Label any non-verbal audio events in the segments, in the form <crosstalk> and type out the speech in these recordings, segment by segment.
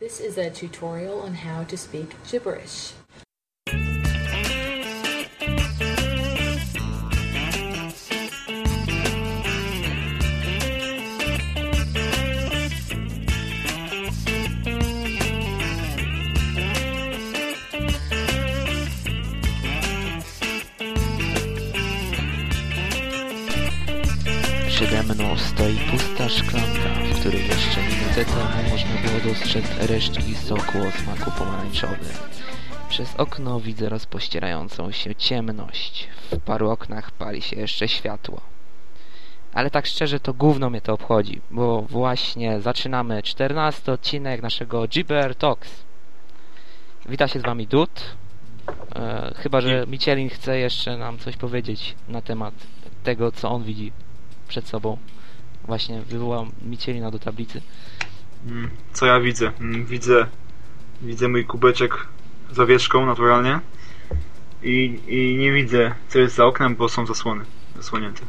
This is a tutorial on how to speak gibberish. Przede mną stoi pusta szklanka, w której jeszcze minutę temu można było dostrzec resztki soku o smaku pomarańczowym. Przez okno widzę rozpościerającą się ciemność. W paru oknach pali się jeszcze światło. Ale tak szczerze to gówno mnie to obchodzi, bo właśnie zaczynamy 14 odcinek naszego Gibber Talks. Wita się z wami Dud. E, chyba, że Michelin chce jeszcze nam coś powiedzieć na temat tego, co on widzi przed sobą. Właśnie wywołał Michelina do tablicy. Mm, Co ja widzę? Mm, Widzę, widzę mój kubeczek z owieczką naturalnie i, i nie widzę co jest za oknem, bo są zasłony zasłonięte.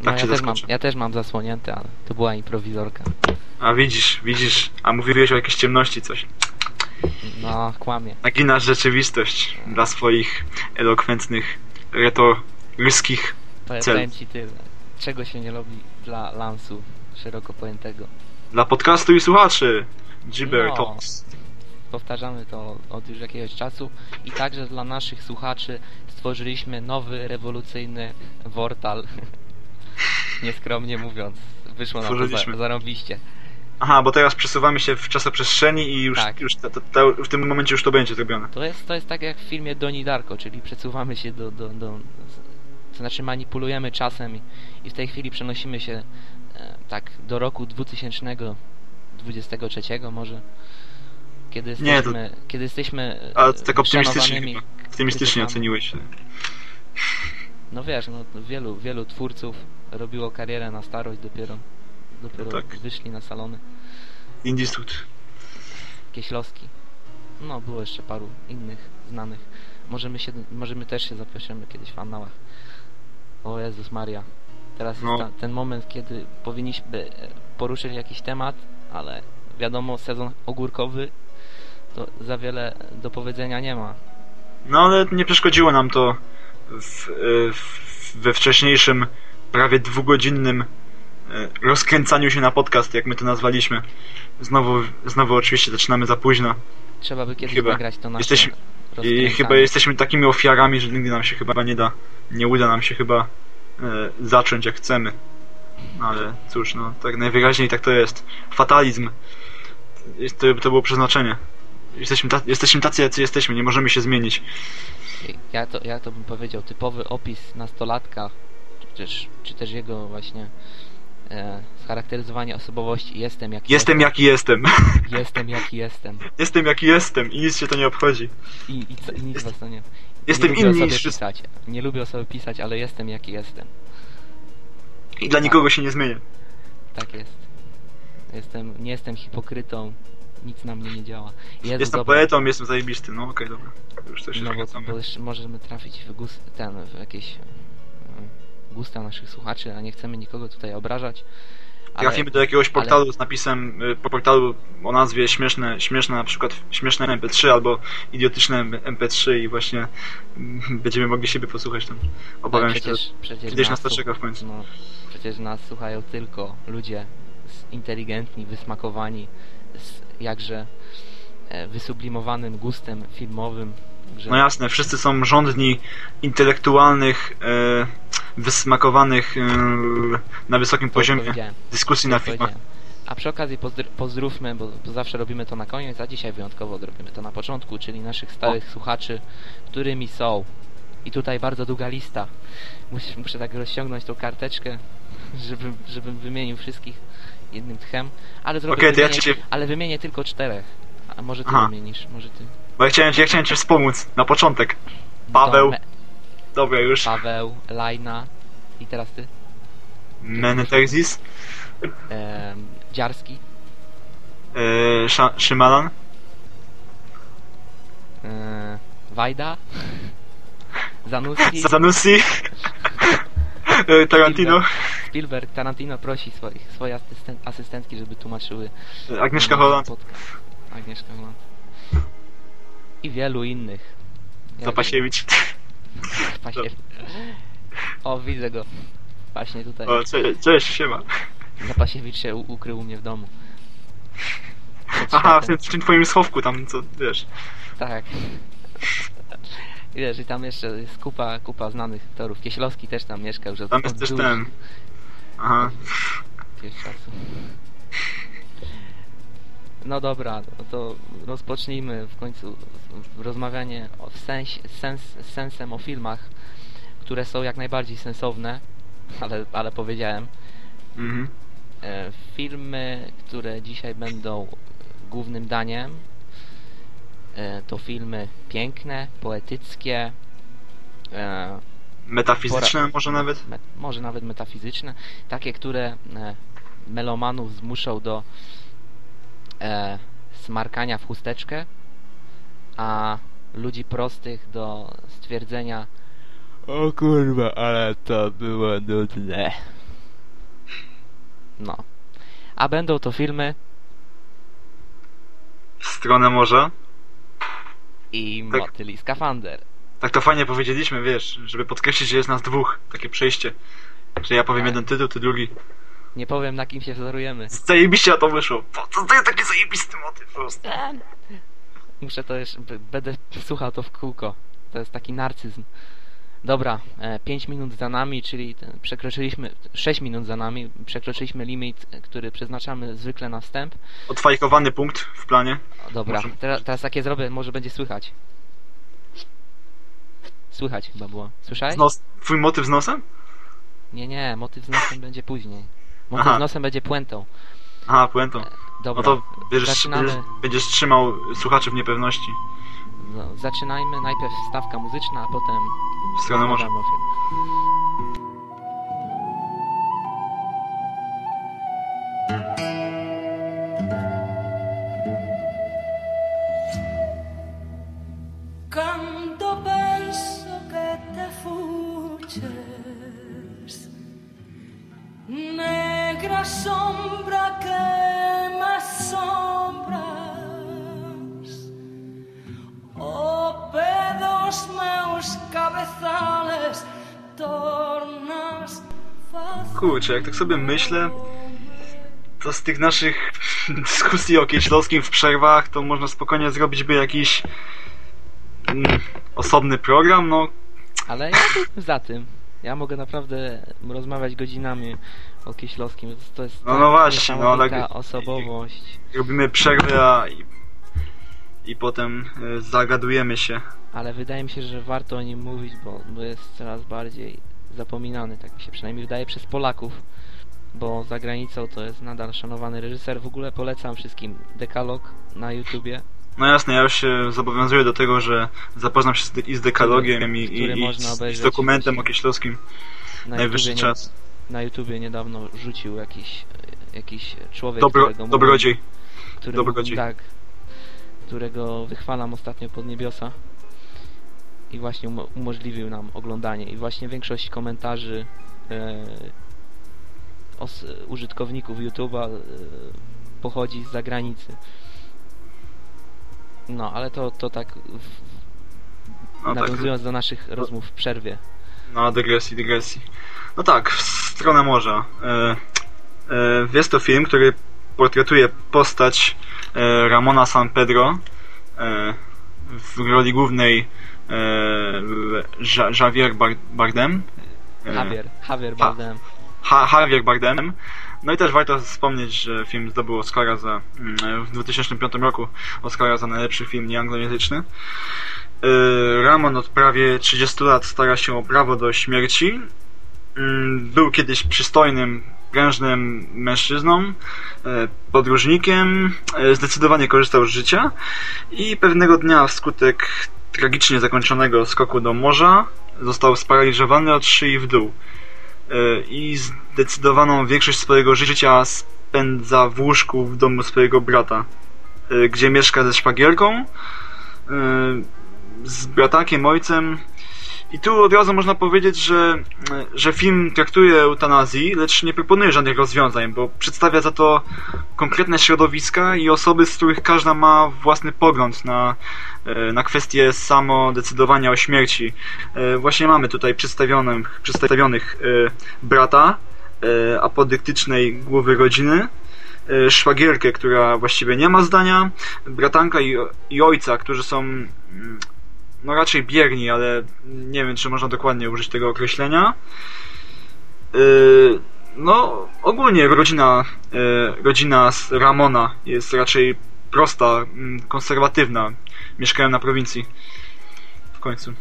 No, Tak ja, się też mam, ja też mam zasłonięte, ale to była improwizorka. A widzisz, widzisz, a mówiłeś o jakiejś ciemności coś. No, kłamie. Naginasz rzeczywistość dla swoich elokwentnych, retoryckich Powiem, Cel. powiem ci tyle. Czego się nie robi dla lansu szeroko pojętego. Dla podcastu i słuchaczy. Gibber No. Talks. Powtarzamy to od już jakiegoś czasu i także dla naszych słuchaczy stworzyliśmy nowy, rewolucyjny wortal. <laughs> Nieskromnie mówiąc. Wyszło nam to Stworzyliśmy. za, zarąbiście. Aha, bo teraz przesuwamy się w czasoprzestrzeni i już, Tak. już ta, ta, ta, w tym momencie już to będzie zrobione. To jest, to jest tak jak w filmie Doni Darko, czyli przesuwamy się do, do, do to znaczy manipulujemy czasem i, i w tej chwili przenosimy się e, tak do roku 2023 może kiedy Nie, to- jesteśmy, kiedy jesteśmy e, A tak optymistycznie. Optymistycznie oceniłeś. No wiesz, no wielu, wielu twórców robiło karierę na starość dopiero dopiero Tak. wyszli na salony. Indistut. Kieślowski. No, było jeszcze paru innych znanych. Może my, się, może my też się zapiszemy kiedyś w annałach. O Jezus Maria. Teraz No. jest ta, ten moment, kiedy powinniśmy e, poruszyć jakiś temat, ale wiadomo, sezon ogórkowy to za wiele do powiedzenia nie ma. No ale nie przeszkodziło nam to w, e, w, we wcześniejszym, prawie dwugodzinnym e, rozkręcaniu się na podcast, jak my to nazwaliśmy. Znowu, znowu oczywiście zaczynamy za późno. Trzeba by kiedyś Chyba. nagrać to nasze Jesteśmy- I chyba jesteśmy takimi ofiarami, że nigdy nam się chyba nie da, nie uda nam się chyba zacząć jak chcemy. Ale cóż, no tak najwyraźniej tak to jest. Fatalizm. Jest- To, to było przeznaczenie. Jesteśmy, ta, jesteśmy tacy, jacy jesteśmy, nie możemy się zmienić. Ja to, ja to bym powiedział typowy opis nastolatka, czy też, czy też jego właśnie e, scharakteryzowanie osobowości. Jestem jaki Jestem jaki jestem. jestem. Jaki jestem. jestem jaki jestem i nic się to nie obchodzi. I, i, co, i nic was to nie... Jestem nie lubię inny niż pisać. Nie lubię o sobie pisać, ale jestem jaki jestem. I dla nikogo się nie zmienię. Tak jest. Jestem, nie jestem hipokrytą. Nic na mnie nie działa. Jezu, jestem dobra. poetą, jestem zajebisty. No okej, dobra. Już No bo, bo jeszcze możemy trafić w, gust, ten, w jakieś e, gusta naszych słuchaczy, a nie chcemy nikogo tutaj obrażać. Ale- Trafimy do jakiegoś ale- portalu z napisem, y, po portalu o nazwie śmieszne, śmieszne na przykład śmieszne MP3 albo idiotyczne MP3 i właśnie mm, będziemy mogli siebie posłuchać tam. Obawiam się, że przecież, przecież kiedyś nas to czeka w końcu. No, przecież nas słuchają tylko ludzie inteligentni, wysmakowani, z jakże e, wysublimowanym gustem filmowym. Że No jasne, wszyscy są rządni intelektualnych, e, wysmakowanych e, na wysokim to poziomie dyskusji to na filmach. A przy okazji pozdr- pozdrówmy, bo, zawsze robimy to na koniec, a dzisiaj wyjątkowo zrobimy to na początku, czyli naszych stałych słuchaczy, którymi są. I tutaj bardzo długa lista. Muszę, muszę tak rozciągnąć tą karteczkę, żebym, żebym wymienił wszystkich jednym tchem. Ale zrobię Okej, to ja wymienię, cię- ale wymienię tylko czterech. A może ty Aha. wymienisz, może ty. Bo ja chciałem, ja chciałem cię wspomóc na początek. Paweł, dobra już, Paweł, Lajna i teraz ty. Menetexis, Dziarski. e, Szymalan, e, Wajda. Zanuski. <laughs> Zanussi, e, Tarantino, Spielberg, Tarantino prosi swoich, swoje asysten- asystentki, żeby tłumaczyły Agnieszka mm, Holland. podcast. Agnieszka Holland. I wielu innych. Ja Zapasiewicz. <laughs> Zapasiewicz. O, widzę go. Właśnie tutaj. O, cześć, cześć, siema. Zapasiewicz się ukrył u mnie w domu. Przed <laughs> Aha, w tym, w tym twoim schowku tam, co, wiesz. Tak. I wiesz, i tam jeszcze jest kupa, kupa znanych aktorów. Kieślowski też tam mieszka już od Tam od jest też długich- ten. Aha. jakiegoś czasu. No dobra, no to rozpocznijmy w końcu rozmawianie o w sens, sens, sensem o filmach, które są jak najbardziej sensowne, ale, ale powiedziałem. Mhm. E, filmy, które dzisiaj będą głównym daniem, e, to filmy piękne, poetyckie, e, Metafizyczne może nawet? me, może nawet metafizyczne, takie, które melomanów zmuszą do e, smarkania w chusteczkę, a ludzi prostych do stwierdzenia o kurwa, ale to było nudne. No. A będą to filmy W stronę morza? i Tak. motyli skafander. Tak to fajnie powiedzieliśmy, wiesz, żeby podkreślić, że jest nas dwóch. Takie przejście. Że ja powiem Tak. jeden tytuł, ty drugi. Nie powiem na kim się wzorujemy. Zajebiście na to wyszło. Po co to jest taki zajebisty motyw po prostu. Muszę to jeszcze, będę słuchał to w kółko. To jest taki narcyzm. Dobra, 5 minut za nami, czyli przekroczyliśmy, 6 minut za nami, przekroczyliśmy limit, e, który przeznaczamy zwykle na wstęp. Odfajkowany punkt w planie. Dobra, Może- teraz, teraz takie zrobię, może będzie słychać. Słychać chyba było. Słyszałeś? Nos... Twój motyw z nosem? Nie, nie, motyw z nosem będzie później. Motyw Aha. z nosem będzie puentą. Aha, puentą. Dobra, No to będziesz, zaczynamy. będziesz, będziesz trzymał słuchaczy w niepewności. No, zaczynajmy. Najpierw stawka muzyczna, a potem W stronę morza. rozmawiamy o filmach. Cando penso que te fuches Negra sombra que me asombras O pedos meus cabezales Tornas Kurczę, jak tak sobie myślę, to z tych naszych <laughs> dyskusji o Kieślowskim w przerwach, to można spokojnie zrobić by jakiś mm, osobny program, no. Ale ja za tym. Ja mogę naprawdę rozmawiać godzinami o Kieślowskim. To jest No, no właśnie, no, ale- osobowość. robimy przerwę, a i, i potem y, zagadujemy się. Ale wydaje mi się, że warto o nim mówić, bo jest coraz bardziej zapominany, tak mi się przynajmniej wydaje, przez Polaków. Bo za granicą to jest nadal szanowany reżyser. W ogóle polecam wszystkim Dekalog na YouTubie. No jasne, ja już się zobowiązuję do tego, że zapoznam się z, de- i z dekalogiem i, i, i, z, i z dokumentem o właśnie. Kieślowskim. Na Najwyższy YouTubie czas. Nie, na YouTubie niedawno rzucił jakiś, jakiś człowiek, Dobro, którego dobrodziej. którego, Dobrodziej. tak, którego wychwalam ostatnio pod niebiosa i właśnie umo- umożliwił nam oglądanie i właśnie większość komentarzy e, os, użytkowników YouTube'a e, pochodzi z zagranicy. No, ale to, to tak w, No tak, nawiązując do naszych rozmów w przerwie. no dygresji, dygresji. No tak, w stronę morza. E, e, jest to film, który portretuje postać e, Ramona San Pedro e, w roli głównej e, Ja- Javier Bar- Bardem. E, Javier, Javier Bardem. Ha- Javier Bardem. No i też warto wspomnieć, że film zdobył Oscara za, mm, w 2005 roku Oscara za najlepszy film nieanglojęzyczny. Y, Ramon od prawie 30 lat stara się o prawo do śmierci. Mm, Był kiedyś przystojnym, prężnym mężczyzną, y, podróżnikiem, y, zdecydowanie korzystał z życia i pewnego dnia wskutek tragicznie zakończonego skoku do morza został sparaliżowany od szyi w dół y, i zdecydowaną większość swojego życia spędza w łóżku w domu swojego brata, y, gdzie mieszka ze szwagierką, y, z bratakiem, ojcem. I tu od razu można powiedzieć, że, że film traktuje eutanazji, lecz nie proponuje żadnych rozwiązań, bo przedstawia za to konkretne środowiska i osoby, z których każda ma własny pogląd na, e, na kwestię samodecydowania o śmierci. E, Właśnie mamy tutaj przedstawionych, przedstawionych e, brata, e, apodyktycznej głowy rodziny, e, szwagierkę, która właściwie nie ma zdania, bratanka i, i ojca, którzy są mm, no raczej bierni, ale nie wiem, czy można dokładnie użyć tego określenia. No, ogólnie rodzina, rodzina z Ramona jest raczej prosta, mm, konserwatywna. Mieszkają na prowincji. W końcu.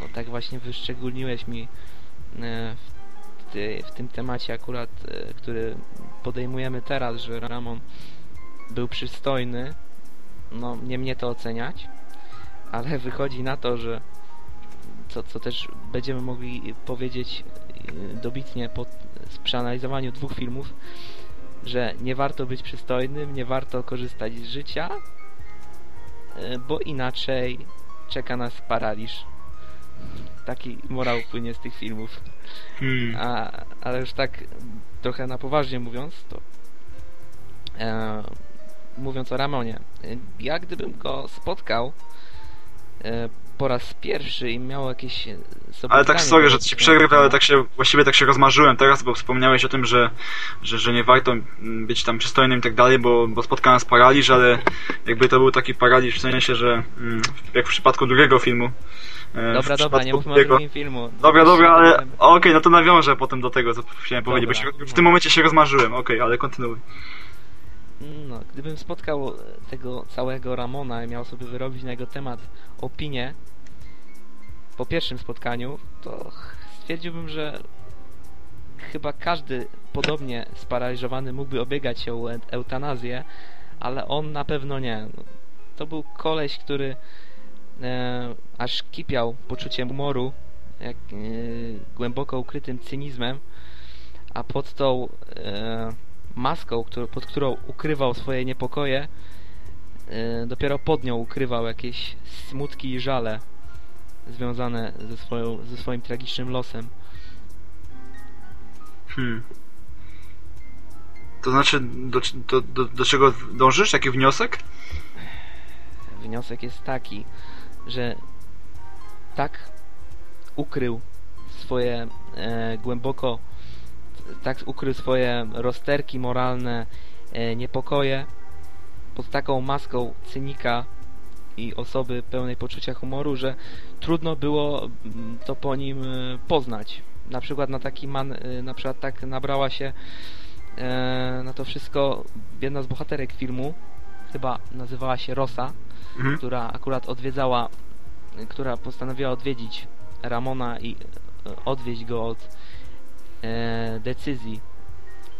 No tak właśnie wyszczególniłeś mi e, w, ty, w tym temacie akurat, e, który podejmujemy teraz, że Ramon był przystojny. No, nie mnie to oceniać, ale <laughs> wychodzi na to, że co, co też będziemy mogli powiedzieć e, dobitnie po przeanalizowaniu dwóch filmów, że nie warto być przystojnym, nie warto korzystać z życia, e, bo inaczej czeka nas paraliż. Taki morał płynie z tych filmów. Hmm. A, ale już tak trochę na poważnie mówiąc, to e, mówiąc o Ramonie, e, ja gdybym go spotkał e, po raz pierwszy i miał jakieś e, Ale tak sorry, że ci przerwę, ale tak się, właściwie tak się rozmarzyłem teraz, bo wspomniałeś o tym, że, że, że nie warto mm, być tam przystojnym i tak dalej, bo, bo spotkałem nas paraliż, ale jakby to był taki paraliż w sensie, że mm, jak w przypadku drugiego filmu. e, Dobra, dobra, nie mówmy o drugiego- drugim filmu. Dobra, dobra, ale Dobra. okej, no to nawiążę potem do tego, co chciałem powiedzieć, bo się, Dobra, w tym momencie się rozmarzyłem, okej, ale kontynuuj. No, gdybym spotkał tego całego Ramona i miał sobie wyrobić na jego temat opinię po pierwszym spotkaniu, to stwierdziłbym, że chyba każdy podobnie sparaliżowany mógłby obiegać się o eutanazję, ale on na pewno nie. To był koleś, który e, aż kipiał poczuciem humoru, jak, e, głęboko ukrytym cynizmem, a pod tą e, maską, którą, pod którą ukrywał swoje niepokoje, e, dopiero pod nią ukrywał jakieś smutki i żale związane ze, swoją, ze swoim tragicznym losem. Hmm. To znaczy, do, do, do, do czego dążysz? Jaki wniosek? Wniosek jest taki, że tak ukrył swoje e, głęboko, tak ukrył swoje rozterki moralne, e, niepokoje pod taką maską cynika i osoby pełnej poczucia humoru, że trudno było mm, to po nim e, poznać. Na przykład na taki man, e, na przykład tak nabrała się e, na to wszystko jedna z bohaterek filmu, chyba nazywała się Rosa, Mhm. która akurat odwiedzała, która postanowiła odwiedzić Ramona i odwieźć go od decyzji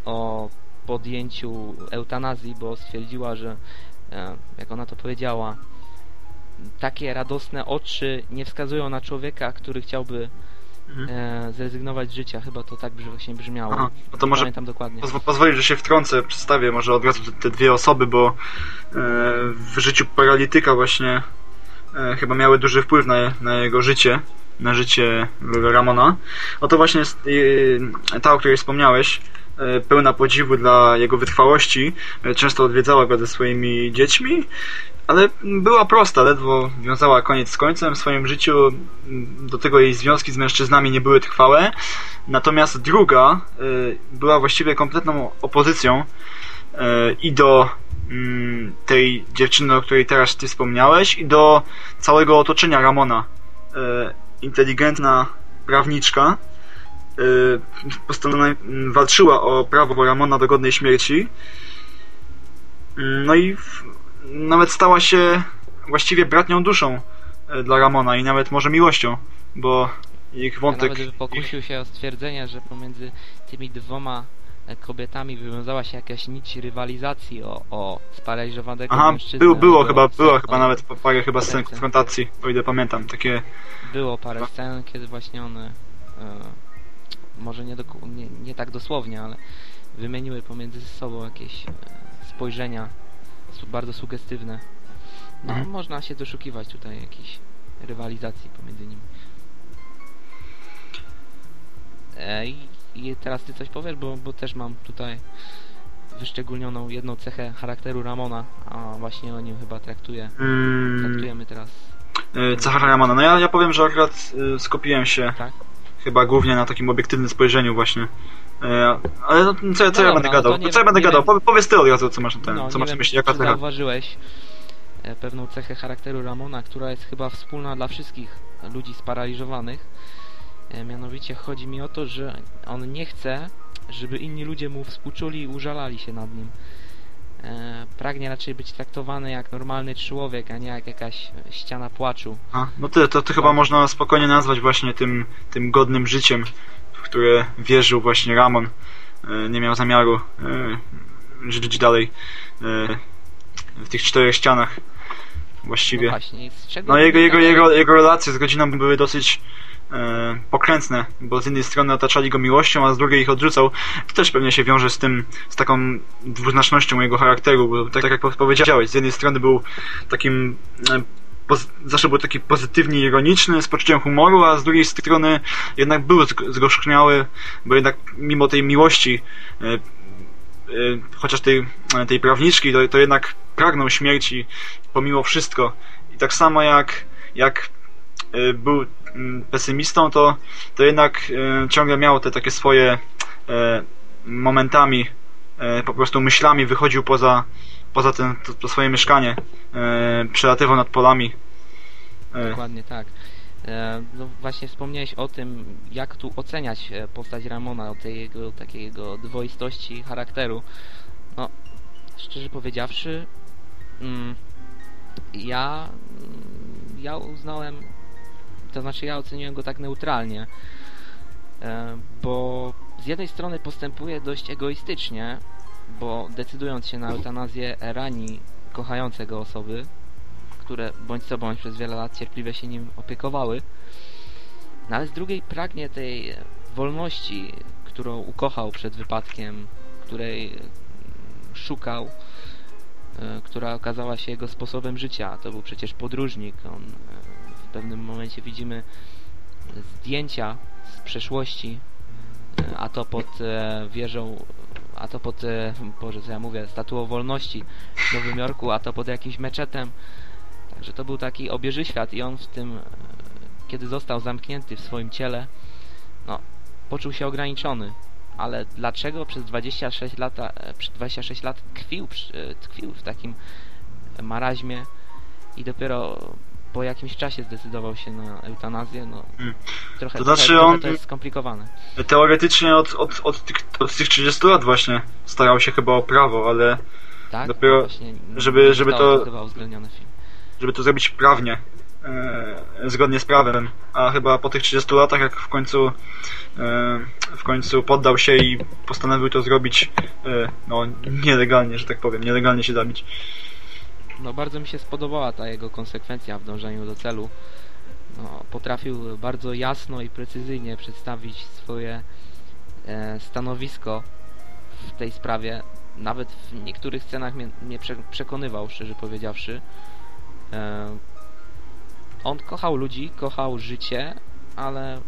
o podjęciu eutanazji, bo stwierdziła, że jak ona to powiedziała, takie radosne oczy nie wskazują na człowieka, który chciałby Mhm. e, zrezygnować z życia. Chyba to tak właśnie brzmiało. Aha, no to może pamiętam dokładnie. Pozw- pozwolisz, że się wtrącę, przedstawię może od razu te, te dwie osoby, bo e, w życiu paralityka właśnie e, chyba miały duży wpływ na, na jego życie, na życie Ramona. Oto właśnie jest e, ta, o której wspomniałeś, e, pełna podziwu dla jego wytrwałości, e, często odwiedzała go ze swoimi dziećmi, ale była prosta, ledwo wiązała koniec z końcem w swoim życiu. Do tego jej związki z mężczyznami nie były trwałe. Natomiast druga y, była właściwie kompletną opozycją y, i do mm, tej dziewczyny, o której teraz ty wspomniałeś, i do całego otoczenia Ramona. Y, Inteligentna prawniczka walczyła o prawo Ramona do godnej śmierci. No i nawet stała się właściwie bratnią duszą y, dla Ramona i nawet może miłością, bo ich wątek... nawet pokusił się o stwierdzenie, że pomiędzy tymi dwoma e, kobietami wywiązała się jakaś nić rywalizacji o, o sparaliżowanego Aha, mężczyznę. był, było chyba, serce. chyba nawet parę chyba scen konfrontacji, o ile pamiętam, takie... Było parę scen, kiedy właśnie one e, może nie, doku- nie, nie tak dosłownie, ale wymieniły pomiędzy sobą jakieś e, spojrzenia bardzo sugestywne. No, Mhm. można się doszukiwać tutaj jakiejś rywalizacji pomiędzy nimi. E, i, teraz ty coś powiesz, bo, bo też mam tutaj wyszczególnioną jedną cechę charakteru Ramona, a właśnie o nim chyba traktuje, Mm, traktujemy teraz, y, Cahara Ramana. No ja, ja powiem, że akurat y, skupiłem się tak? chyba głównie na takim obiektywnym spojrzeniu właśnie. E, Ale no, co, co No ja będę no gadał? co ja będę gadał? wiem. Powiedz ty od razu, co masz na ten, No, co masz wiem, myśli, jaka cecha? zauważyłeś e, pewną cechę charakteru Ramona, która jest chyba wspólna dla wszystkich ludzi sparaliżowanych. E, Mianowicie chodzi mi o to, że on nie chce, żeby inni ludzie mu współczuli i użalali się nad nim. Pragnie raczej być traktowany jak normalny człowiek, a nie jak jakaś ściana płaczu. A, no ty, to, to chyba można spokojnie nazwać właśnie tym, tym godnym życiem, które wierzył właśnie Ramon. E, Nie miał zamiaru e, żyć dalej e, w tych czterech ścianach No właściwie. właśnie, z czego No jego, jego, jego, jego relacje z rodziną były dosyć e, pokrętne, bo z jednej strony otaczali go miłością, a z drugiej ich odrzucał. To też pewnie się wiąże z tym, z taką dwuznacznością jego charakteru, bo tak, tak jak powiedziałeś, z jednej strony był takim zawsze był taki pozytywnie ironiczny, z poczuciem humoru, a z drugiej strony jednak był zg- zgorzkniały, bo jednak mimo tej miłości e, e, chociaż tej, tej prawniczki, to, to jednak pragnął śmierci pomimo wszystko. I tak samo jak, jak e, był mm, pesymistą, to, to jednak e, ciągle miał te takie swoje e, momentami, e, po prostu myślami wychodził poza, poza ten, to, to swoje mieszkanie, e, przelatywał nad polami. E, Dokładnie tak. E, No właśnie wspomniałeś o tym, jak tu oceniać e, postać Ramona, o tej jego takiej jego dwoistości charakteru. No, szczerze powiedziawszy, mm, ja, mm, ja uznałem, to znaczy ja oceniłem go tak neutralnie, e, bo z jednej strony postępuje dość egoistycznie, bo decydując się na eutanazję rani kochające go osoby, które bądź co bądź przez wiele lat cierpliwie się nim opiekowały. No ale z drugiej pragnie tej wolności, którą ukochał przed wypadkiem, której szukał, e, która okazała się jego sposobem życia. To był przecież podróżnik. On, e, w pewnym momencie widzimy zdjęcia z przeszłości, e, a to pod wieżą, a to pod, e, Boże, co ja mówię, statuą wolności w Nowym Jorku, a to pod jakimś meczetem. Także to był taki obieży świat i on w tym, e, kiedy został zamknięty w swoim ciele, no, poczuł się ograniczony. Ale dlaczego przez 26 lata, e, przez 26 lat tkwił, e, tkwił w takim maraźmie i dopiero po jakimś czasie zdecydował się na eutanazję, no Mm. trochę, To znaczy trochę on- to jest skomplikowane. Teoretycznie od, od, od, tych, od tych 30 lat właśnie starał się chyba o prawo, ale Tak? Dopiero, Właśnie żeby- żeby to- żeby to zrobić prawnie, e, zgodnie z prawem. A chyba po tych 30 latach, jak w końcu e, w końcu poddał się i postanowił to zrobić e, no nielegalnie, że tak powiem, nielegalnie się zabić. No bardzo mi się spodobała ta jego konsekwencja w dążeniu do celu. No, potrafił bardzo jasno i precyzyjnie przedstawić swoje e, stanowisko w tej sprawie. Nawet w niektórych scenach mnie, mnie prze, przekonywał, szczerze powiedziawszy. E, on kochał ludzi, kochał życie, ale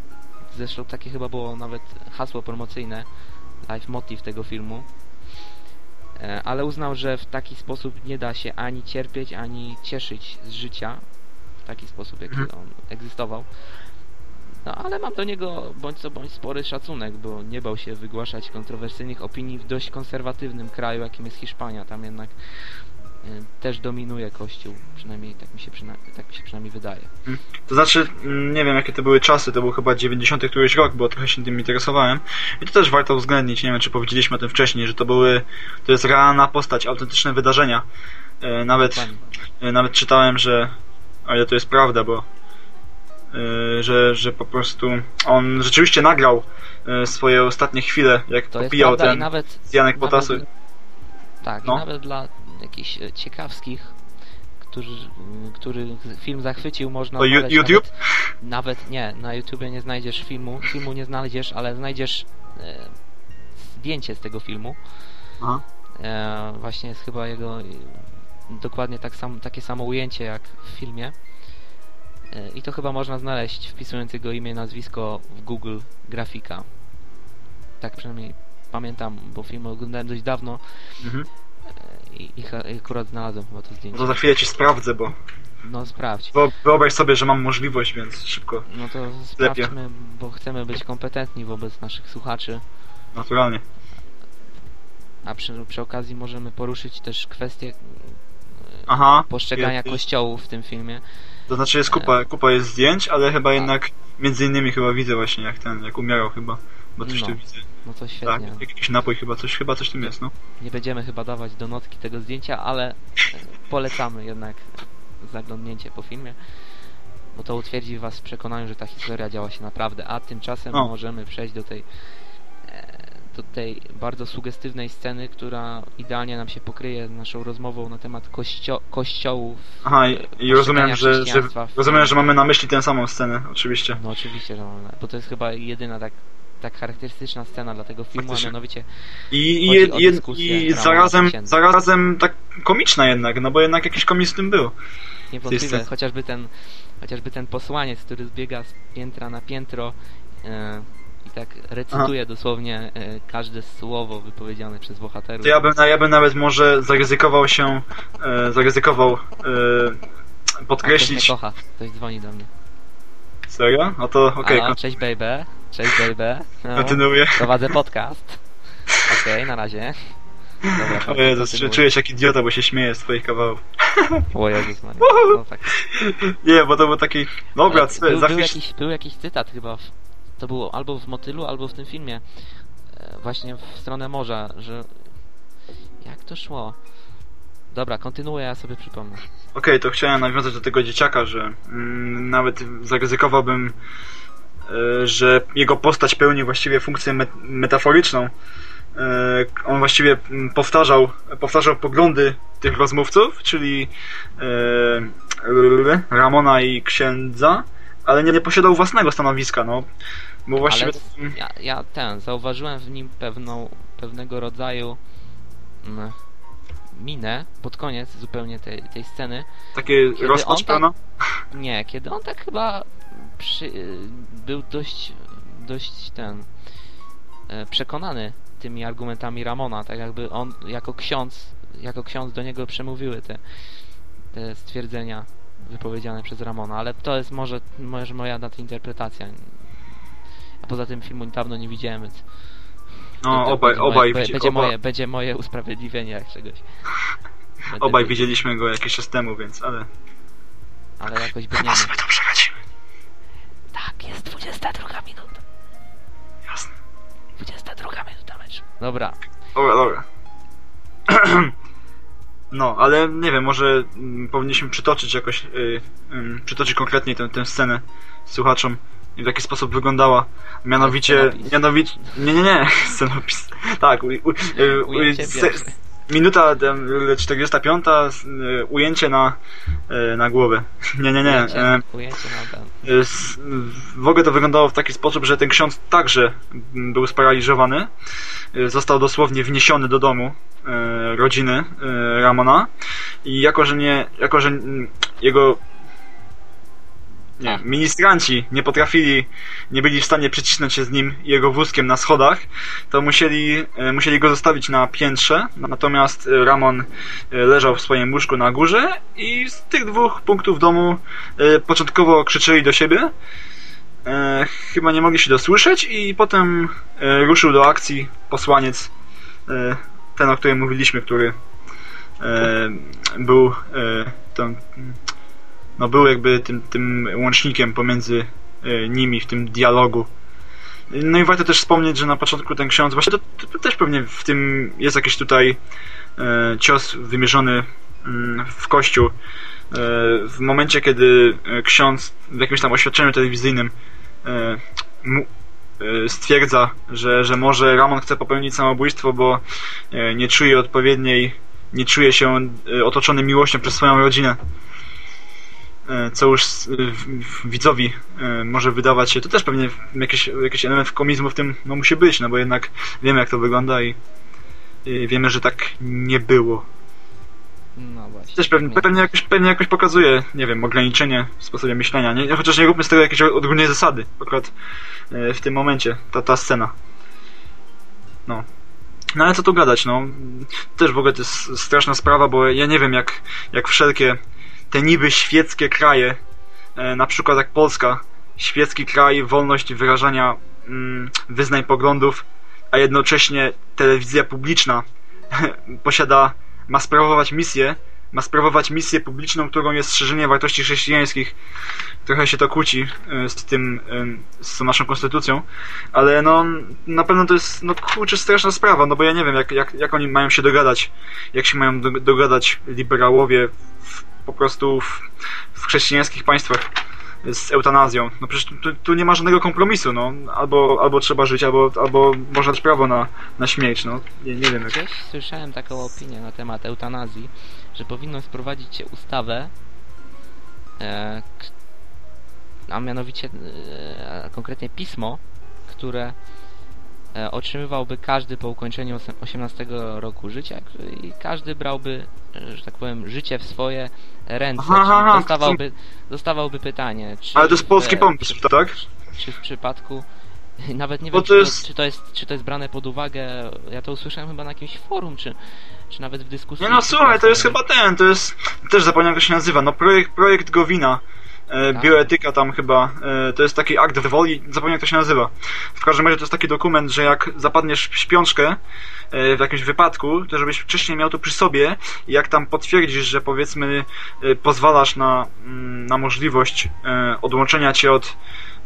zresztą takie chyba było nawet hasło promocyjne, life motive tego filmu. E, ale uznał, że w taki sposób nie da się ani cierpieć, ani cieszyć z życia w taki sposób, jaki Mhm. on egzystował. No ale mam do niego bądź co bądź spory szacunek, bo nie bał się wygłaszać kontrowersyjnych opinii w dość konserwatywnym kraju, jakim jest Hiszpania. Tam jednak też dominuje Kościół, przynajmniej tak mi się, przyna tak mi się przynajmniej wydaje. To znaczy, mm, nie wiem jakie to były czasy, to był chyba 90 któryś rok, bo trochę się tym interesowałem. I to też warto uwzględnić, nie wiem czy powiedzieliśmy o tym wcześniej, że to były, to jest realna postać, autentyczne wydarzenia. E, Nawet. E, Nawet czytałem, że o ile to jest prawda, bo e, że, że po prostu on rzeczywiście nagrał swoje ostatnie chwile, jak To popijał ten nawet Janek nawet- Potasu. Tak, No. nawet dla jakichś e, ciekawskich, którzy, m, których film zachwycił, można znaleźć YouTube? Nawet, nawet nie, na YouTubie nie znajdziesz filmu, filmu nie znajdziesz, ale znajdziesz e, zdjęcie z tego filmu. Aha. E, właśnie jest chyba jego e, dokładnie tak sam, takie samo ujęcie jak w filmie. E, I to chyba można znaleźć wpisując jego imię i nazwisko w Google grafika. tak przynajmniej pamiętam, bo film oglądałem dość dawno Mhm. I, i, i akurat znalazłem chyba to No zdjęcie. to za chwilę ci sprawdzę, bo No sprawdź. wyo- wyobraź sobie, że mam możliwość, więc szybko, No to sprawdźmy, bo chcemy być kompetentni wobec naszych słuchaczy, naturalnie. a przy, przy okazji możemy poruszyć też kwestię e, Aha. postrzegania jest- kościołów w tym filmie. To znaczy jest kupa, kupa jest zdjęć, ale chyba jednak między innymi chyba widzę właśnie jak ten, jak umierał chyba. Bo coś No, tu widzę. No to Tak, świetnie. jakiś napój chyba, coś chyba coś tym jest, no. Nie będziemy chyba dawać do notki tego zdjęcia, ale e, polecamy jednak zaglądnięcie po filmie, bo to utwierdzi was w przekonaniu, że ta historia działa się naprawdę, a tymczasem No. możemy przejść do tej e, do tej bardzo sugestywnej sceny, która idealnie nam się pokryje z naszą rozmową na temat kościo kościołów. Aha, i, rozumiem, że, że rozumiem, że mamy na myśli tę samą scenę, oczywiście. No oczywiście, że mamy, bo to jest chyba jedyna tak, tak charakterystyczna scena dla tego filmu, a Faktycznie. mianowicie I, i, i, i zarazem, zarazem tak komiczna jednak, no bo jednak jakiś komiks w tym był. Niewątpliwie, chociażby ten, chociażby ten posłaniec, który zbiega z piętra na piętro e, i tak recytuje dosłownie e, każde słowo wypowiedziane przez bohaterów. To ja bym, ja bym nawet może zaryzykował się, e, zaryzykował e, A ktoś podkreślić... mnie kocha, ktoś dzwoni do mnie. Serio? No to okej, Halo, kon- cześć baby, cześć baby. No, kontynuuję. prowadzę podcast. Okej, na razie. Dobra, O Jezus, czuję się jak idiota, bo się śmieję z twoich kawałów. O Jezus Maria. No, tak. Nie, bo to był taki... Dobra, co, był, był, jakiś, był jakiś cytat chyba, w, to było albo w Motylu, albo w tym filmie, e, właśnie w stronę morza, że... Jak to szło? Dobra, kontynuuję, ja sobie przypomnę. Okej, to chciałem nawiązać do tego dzieciaka, że mm, nawet zaryzykowałbym, że jego postać pełni właściwie funkcję met- metaforyczną. E, on właściwie mm, powtarzał, powtarzał poglądy tych rozmówców, czyli e, Ramona i księdza, ale nie, nie posiadał własnego stanowiska, no. Bo właściwie... Ale ja, ja ten, zauważyłem w nim pewną, pewnego rodzaju mm, minę pod koniec zupełnie tej, tej sceny. Takie rozpacz tak-? Nie, kiedy on tak chyba przy, był dość, dość ten e, przekonany tymi argumentami Ramona, tak jakby on jako ksiądz, jako ksiądz do niego przemówiły te, te stwierdzenia wypowiedziane przez Ramona, ale to jest może, może moja nadinterpretacja. A poza tym filmu dawno nie widziałem, więc No, to- obaj, moje, obaj, widzi, będzie, oba, moje, będzie moje usprawiedliwienie jak czegoś. <laughs> Będę obaj widzieliśmy go jakiś czas temu, więc ale... Ale jakoś Chyba brniemy. sobie to przeradzimy. Tak, jest 22 minuta. Jasne. 22 minuta meczu. Dobra, Dobra, dobra. <clears throat> No, ale nie wiem, może mm, powinniśmy przytoczyć jakoś, y, ym, przytoczyć konkretniej tę, tę scenę słuchaczom i w jaki sposób wyglądała. Mianowicie, Scenopis. mianowicie, nie, nie, nie, <laughs> scenopis. Tak, u, u, u, se- minuta em, 45, s- y, ujęcie na, y, na głowę. <laughs> Nie, nie, nie. ujęcie, s- w ogóle to wyglądało w taki sposób, że ten ksiądz także był sparaliżowany. Został dosłownie wniesiony do domu e, rodziny e, Ramona i jako, że nie, jako, że mm, jego nie, ministranci nie potrafili, nie byli w stanie przycisnąć się z nim i jego wózkiem na schodach, to musieli, e, musieli go zostawić na piętrze, natomiast e, Ramon e, leżał w swoim łóżku na górze i z tych dwóch punktów domu początkowo krzyczeli do siebie, chyba nie mogli się dosłyszeć i potem ruszył do akcji posłaniec, ten o którym mówiliśmy, który był tą, no był jakby tym, tym łącznikiem pomiędzy e, nimi w tym dialogu. No i warto też wspomnieć, że na początku ten ksiądz, właśnie to, to też pewnie w tym jest jakiś tutaj e, cios wymierzony mm, w kościół. E, w momencie, kiedy e, ksiądz w jakimś tam oświadczeniu telewizyjnym e, mu, e, stwierdza, że, że może Ramon chce popełnić samobójstwo, bo nie czuje odpowiedniej, nie czuje się otoczony miłością przez swoją rodzinę. E, Co już e, widzowi e, może wydawać się, to też pewnie jakiś, jakiś element komizmu w tym no, musi być, no bo jednak wiemy jak to wygląda i, i wiemy, że tak nie było. No właśnie. Też pewnie, pewnie, jakoś, pewnie jakoś pokazuje, nie wiem, ograniczenie w sposobie myślenia. Nie, chociaż nie róbmy z tego jakiejś odgórnej zasady, akurat w tym momencie, ta, ta scena. No. No ale co tu gadać, no. Też w ogóle to jest straszna sprawa, bo ja nie wiem jak, jak wszelkie te niby świeckie kraje, e, na przykład jak Polska, świecki kraj, wolność wyrażania mm, wyznań poglądów, a jednocześnie telewizja publiczna <laughs> posiada, ma sprawować misję, ma sprawować misję publiczną, którą jest szerzenie wartości chrześcijańskich. Trochę się to kłóci e, z tym, z tą naszą konstytucją, ale no, na pewno to jest, no kurczę, straszna sprawa, no bo ja nie wiem, jak, jak, jak oni mają się dogadać, jak się mają do, dogadać liberałowie w, po prostu w, w chrześcijańskich państwach z eutanazją. No przecież tu, tu, nie ma żadnego kompromisu, no. Albo, albo trzeba żyć, albo, albo można dać prawo na, na śmierć, no. Nie, nie wiem. Jak... Gdzieś słyszałem taką opinię na temat eutanazji, że powinno wprowadzić ustawę, e, a mianowicie e, konkretnie pismo, które e, otrzymywałby każdy po ukończeniu 18 roku życia i każdy brałby, e, że tak powiem, życie w swoje ręce. Aha, czyli aha, dostawałby, dostawałby pytanie, czy Ale to jest polski w- pomysł, tak? czy w przypadku <laughs> nawet nie Bo wiem, to czy, jest- to, czy, to jest, czy to jest brane pod uwagę. Ja to usłyszałem chyba na jakimś forum, czy, czy nawet w dyskusji. Nie no, słuchaj, to jest chyba ten, to jest, też zapomniałem jak to się nazywa, no projekt, projekt Gowina, e, Tak. bioetyka tam chyba, e, to jest taki akt woli, zapomniałem jak to się nazywa. W każdym razie to jest taki dokument, że jak zapadniesz w śpiączkę e, w jakimś wypadku, to żebyś wcześniej miał to przy sobie i jak tam potwierdzisz, że powiedzmy e, pozwalasz na, mm, na możliwość e, odłączenia cię od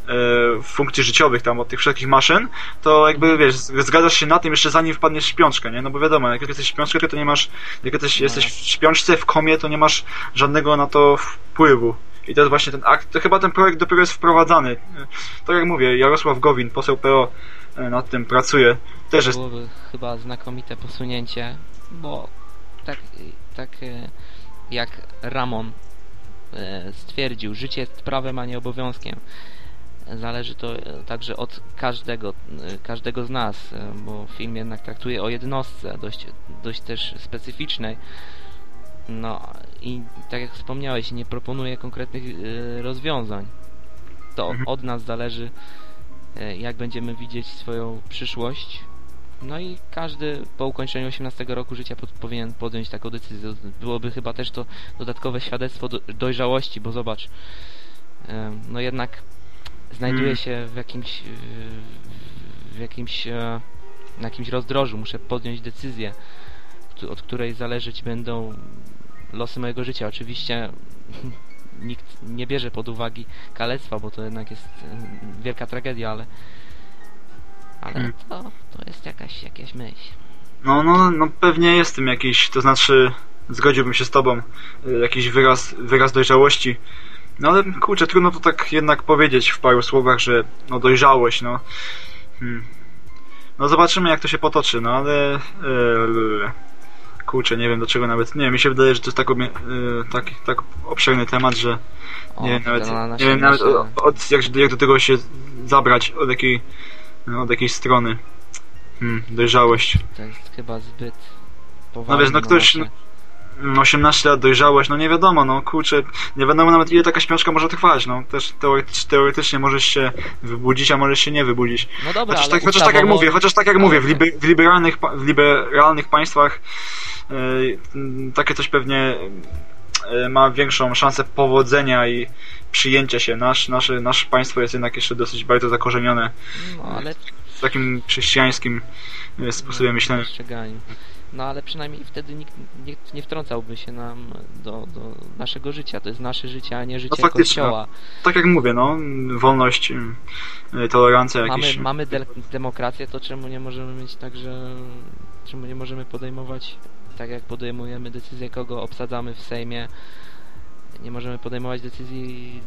e, funkcji życiowych tam od tych wszelkich maszyn, to jakby wiesz, zgadzasz się na tym jeszcze zanim wpadniesz w śpiączkę, nie? No bo wiadomo, jak jesteś w śpiączce, to nie masz, jak jesteś, No. jesteś w śpiączce, w komie, to nie masz żadnego na to wpływu. I to jest właśnie ten akt, to chyba ten projekt dopiero jest wprowadzany. E, Tak jak mówię, Jarosław Gowin, poseł PO, e, nad tym pracuje. Też To jest, byłoby chyba znakomite posunięcie, bo tak, tak e, jak Ramon e, stwierdził, życie jest prawem, a nie obowiązkiem. Zależy to e, także od każdego, e, każdego z nas, e, bo film jednak traktuje o jednostce, dość, dość też specyficznej. No i tak jak wspomniałeś, nie proponuje konkretnych e, rozwiązań. To Mhm. od nas zależy, e, jak będziemy widzieć swoją przyszłość. No i każdy po ukończeniu 18 roku życia pod, powinien podjąć taką decyzję. Byłoby chyba też to dodatkowe świadectwo do, dojrzałości, bo zobacz, no jednak znajduje Mm. się w jakimś w jakimś e, na jakimś rozdrożu, muszę podjąć decyzję, od której zależeć będą losy mojego życia. Oczywiście nikt nie bierze pod uwagę kalectwa, bo to jednak jest wielka tragedia, ale ale Mm. to, to jest jakaś, jakaś myśl. no, no, no pewnie jest tym jakiś, to znaczy, zgodziłbym się z tobą, e, jakiś wyraz, wyraz dojrzałości. No ale kurczę, trudno to tak jednak powiedzieć w paru słowach, że no dojrzałość, no. Hmm. No zobaczymy jak to się potoczy, no ale e, kurczę, nie wiem do czego nawet, nie wiem, mi się wydaje, że to jest tak, obie- tak, tak obszerny temat, że O, nie wiem to nawet, na nie wiem nawet od, od, jak, jak do tego się zabrać, od jakiej, no, od jakiej strony. Hmm, dojrzałość. To jest chyba zbyt poważne. No wiesz, no ktoś- Mm, 18 lat dojrzałość, no nie wiadomo, no kurczę, nie wiadomo nawet ile taka śpiączka może trwać, no też teoretycznie, możesz się wybudzić, a możesz się nie wybudzić. No dobra, Chociaż tak, chociaż tak jak mówię, chociaż tak jak mówię, w, liber, w, liberalnych, w liberalnych państwach yy, mm, takie coś pewnie yy, ma większą szansę powodzenia i przyjęcia się. Nasz, nasze, nasze państwo jest jednak jeszcze dosyć bardzo zakorzenione No, ale w takim chrześcijańskim yy, sposobie myślenia. No ale przynajmniej wtedy nikt, nikt nie wtrącałby się nam do, do naszego życia. To jest nasze życie, a nie życie No Kościoła. Tak jak mówię, no, wolność, yy, tolerancja Mamy, jakieś. mamy de- demokrację, to czemu nie możemy mieć tak, że czemu nie możemy podejmować tak jak podejmujemy decyzję, kogo obsadzamy w Sejmie. Nie możemy podejmować decyzji,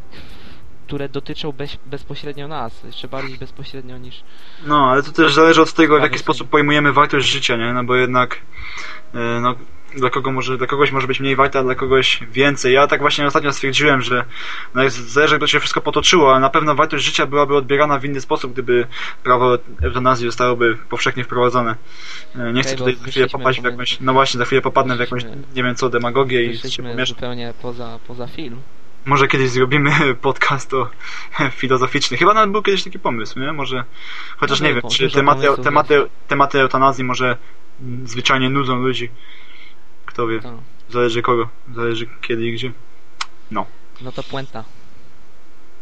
które dotyczą bez, bezpośrednio nas, jeszcze bardziej bezpośrednio niż No, ale to też zależy od tego, w jaki sposób pojmujemy wartość życia, nie? No bo jednak e, no, dla, kogo może, dla kogoś może być mniej warta, a dla kogoś więcej. Ja tak właśnie ostatnio stwierdziłem, że no, zależy jak to się wszystko potoczyło, ale na pewno wartość życia byłaby odbierana w inny sposób, gdyby prawo eutanazji zostałoby powszechnie wprowadzone. E, Nie chcę bo tutaj za chwilę popaść w jakąś, no właśnie, za chwilę popadnę w jakąś, nie wiem co, demagogię i się pomieszam. zupełnie poza, poza film. Może kiedyś zrobimy <laughs> podcast o <laughs> filozoficzny. Chyba nawet był kiedyś taki pomysł, nie? Może, chociaż No nie wiem, czy tematy, tematy, tematy eutanazji może zwyczajnie nudzą ludzi. Kto wie, To, zależy kogo, zależy kiedy i gdzie. no to puenta.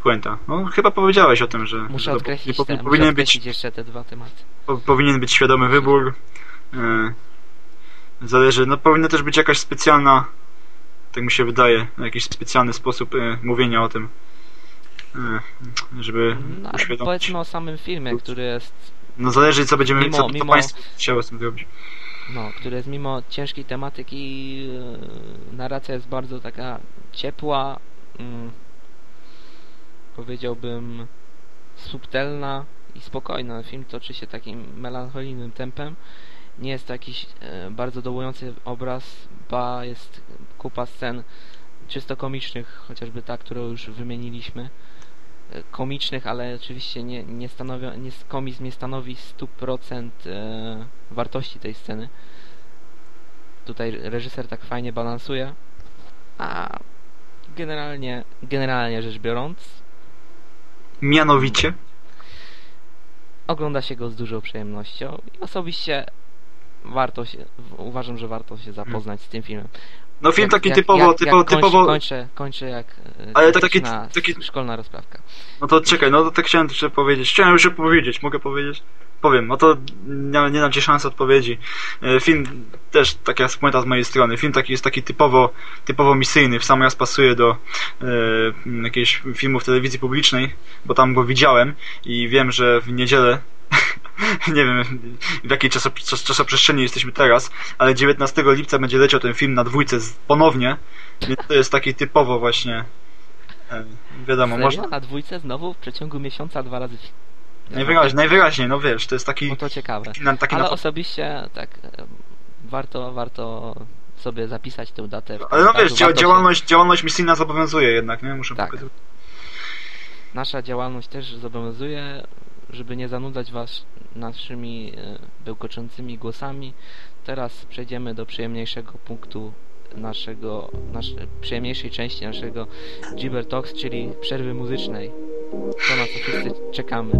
Puenta. No chyba powiedziałeś o tym, że Muszę że odkreślić, po- te, muszę powinien, odkreślić być, jeszcze te dwa tematy. po, powinien być świadomy wybór. E, zależy, no powinna też być jakaś specjalna, tak mi się wydaje, jakiś specjalny sposób e, mówienia o tym. E, żeby No, uświadomić. powiedzmy o samym filmie, który jest No zależy co będziemy, Mimo- co, co mimo- państwo chciało z tym zrobić. no, który jest mimo ciężkiej tematyki, e, narracja jest bardzo taka ciepła, mm, powiedziałbym subtelna i spokojna. Film toczy się takim melancholijnym tempem. Nie jest to jakiś e, bardzo dołujący obraz, ba jest kupa scen czysto komicznych, chociażby ta, którą już wymieniliśmy. E, Komicznych, ale oczywiście nie, nie stanowią, nie, komizm nie stanowi 100% e, wartości tej sceny. Tutaj reżyser tak fajnie balansuje, a generalnie, generalnie rzecz biorąc, Mianowicie, ogląda się go z dużą przyjemnością i osobiście warto się, uważam, że warto się zapoznać z tym filmem. No film taki jak- typowo, jak, typowo, jak kończy, typowo, Kończę, kończę jak e, Ale to taki- taki- szkolna rozprawka. no to czekaj, no to tak chciałem jeszcze powiedzieć, chciałem już powiedzieć, mogę powiedzieć? Powiem, no to nie, nie dam ci szansy odpowiedzi. E, Film też taka spłęta z mojej strony. Film taki jest taki typowo, typowo misyjny, w sam raz pasuje do e, jakiegoś filmu w telewizji publicznej, bo tam go widziałem i wiem, że w niedzielę <laughs> <laughs> nie wiem w jakiej czasop, czas, czasoprzestrzeni jesteśmy teraz, ale 19 lipca będzie leciał ten film na dwójce ponownie, więc to jest taki typowo właśnie wiadomo, Serio? można Na dwójce znowu w przeciągu miesiąca dwa razy. najwyraźniej, najwyraźniej, no wiesz, to jest taki, No to ciekawe. taki, taki Ale na, osobiście tak warto, warto sobie zapisać tę datę. ale no wiesz, dzia, Warto się- działalność, działalność misyjna zobowiązuje jednak, nie? Muszę Tak. pokazać. Nasza działalność też zobowiązuje, żeby nie zanudzać Was naszymi e, bełkoczącymi głosami. Teraz przejdziemy do przyjemniejszego punktu naszego, nasz, przyjemniejszej części naszego Gibber Talks, czyli przerwy muzycznej. To na co wszyscy czekamy.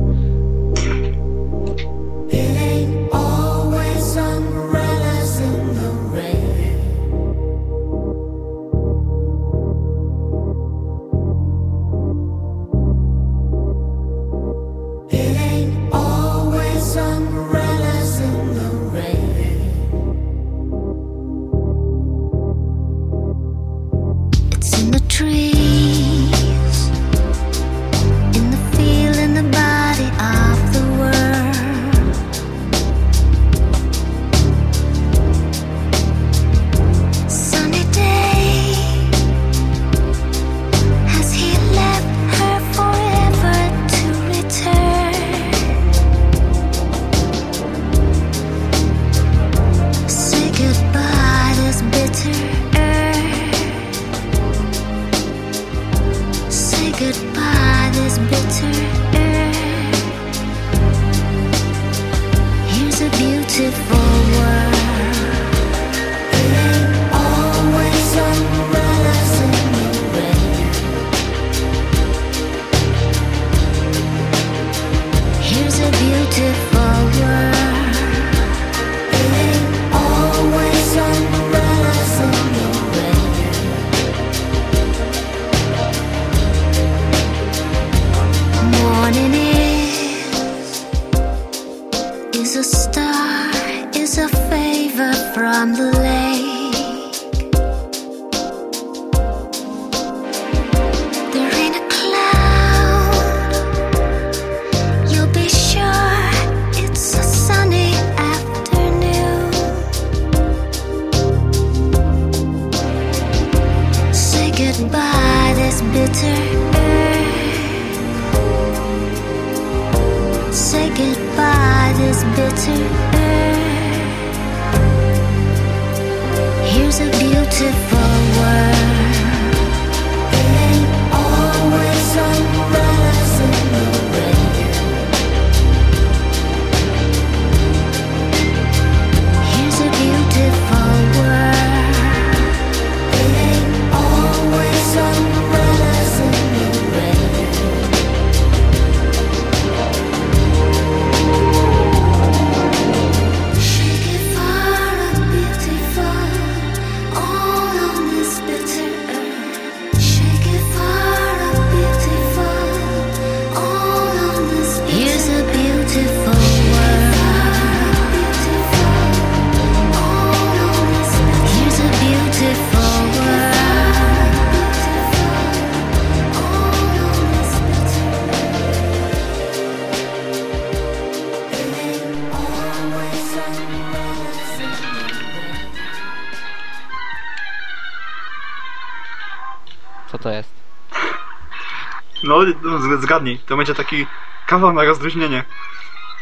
No, zgadnij. To będzie taki kawał na rozluźnienie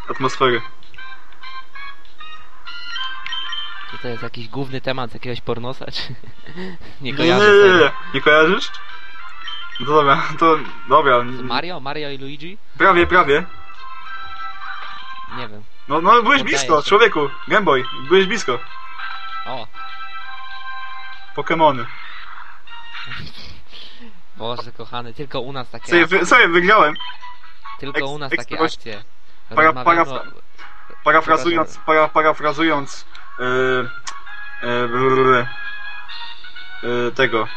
atmosfery. To jest jakiś główny temat z jakiegoś pornosa, czy... <laughs> nie Nie, nie, kojarzę nie, sobie. nie. Nie kojarzysz? No dobra, <laughs> to dobra. Mario? Mario i Luigi? Prawie, prawie. Nie wiem. No, no byłeś Poddaję blisko, się. człowieku. Gameboy, byłeś blisko. O, Pokemony. <laughs> Boże kochany, tylko u nas takie Sobie, akcje. wy, sobie wygrałem. Tylko eks- u nas takie ekstroś- akcje. para- Rozmawiamy parafra- o- Parafrazując, para, parafrazując yy, yy, brrr, yy, tego.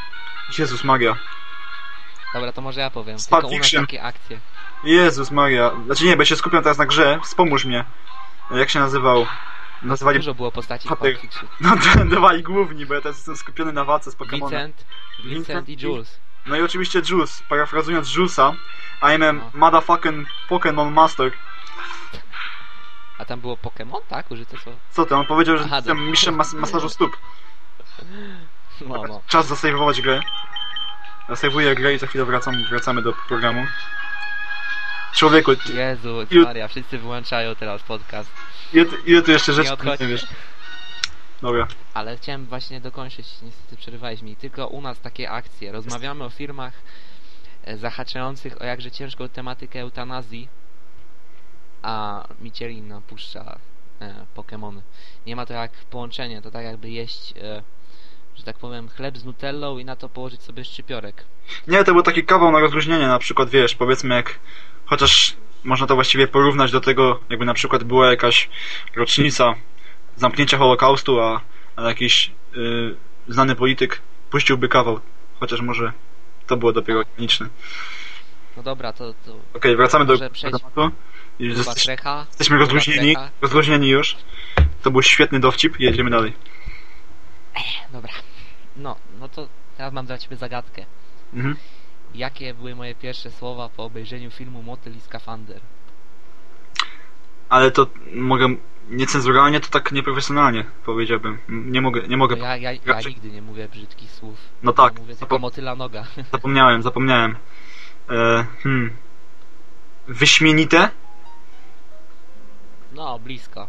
Jezus Maria. Dobra, to może ja powiem. Spad Tylko u nas Fiction. takie akcje. Jezus Maria. Znaczy nie, bo się skupiam teraz na grze. Wspomóż mnie. Jak się nazywał? Nazywali... Dużo było postaci w Patyk. Pulp <laughs> Fiction. No, dawali główni, bo ja teraz jestem skupiony na walce z Pokemonem. Vincent, Vincent Vincent i i- Jules. No i oczywiście Juice, parafrazując Juice'a, I'm a No. motherfucking Pokemon Master. A tam było Pokémon, tak? Użyte co? Co ty, on powiedział, że Aha, jestem mistrzem mas masażu stóp. No, no. Czas zasejwować grę. Zasejwuję grę i za chwilę wracam, wracamy do programu. Człowieku, Jezu, Maria, wszyscy wyłączają teraz podcast. ile, ile tu jeszcze rzeczy Nie nie, wiesz? Dobra. Ale chciałem właśnie dokończyć, niestety przerywałeś mi. Tylko u nas takie akcje. Rozmawiamy o firmach e, zahaczających o jakże ciężką tematykę eutanazji, a Michelin napuszcza e, Pokemony. Nie ma to jak połączenie, to tak jakby jeść, e, że tak powiem, chleb z nutellą i na to położyć sobie szczypiorek. Nie, to był taki kawał na rozluźnienie, na przykład wiesz, powiedzmy jak, chociaż można to właściwie porównać do tego, jakby na przykład była jakaś rocznica zamknięcia Holokaustu, a, a jakiś y, znany polityk puściłby kawał, chociaż może to było dopiero ironiczne. No dobra, to, to Okej, wracamy do tematu. Trecha. Jesteśmy rozluźnieni, trecha. rozluźnieni już. To był świetny dowcip jedziemy dalej. Dobra. No, no to teraz mam dla ciebie zagadkę. Mhm. Jakie były moje pierwsze słowa po obejrzeniu filmu Motyl i Skafander? Ale to mogę niecenzuralnie, to tak nieprofesjonalnie powiedziałbym. Nie mogę, nie mogę. No ja, ja, ja raczej- nigdy nie mówię brzydkich słów. No tak, Ja mówię tylko motyla noga. <laughs> Zapomniałem, zapomniałem. E, hmm. Wyśmienite? No, blisko.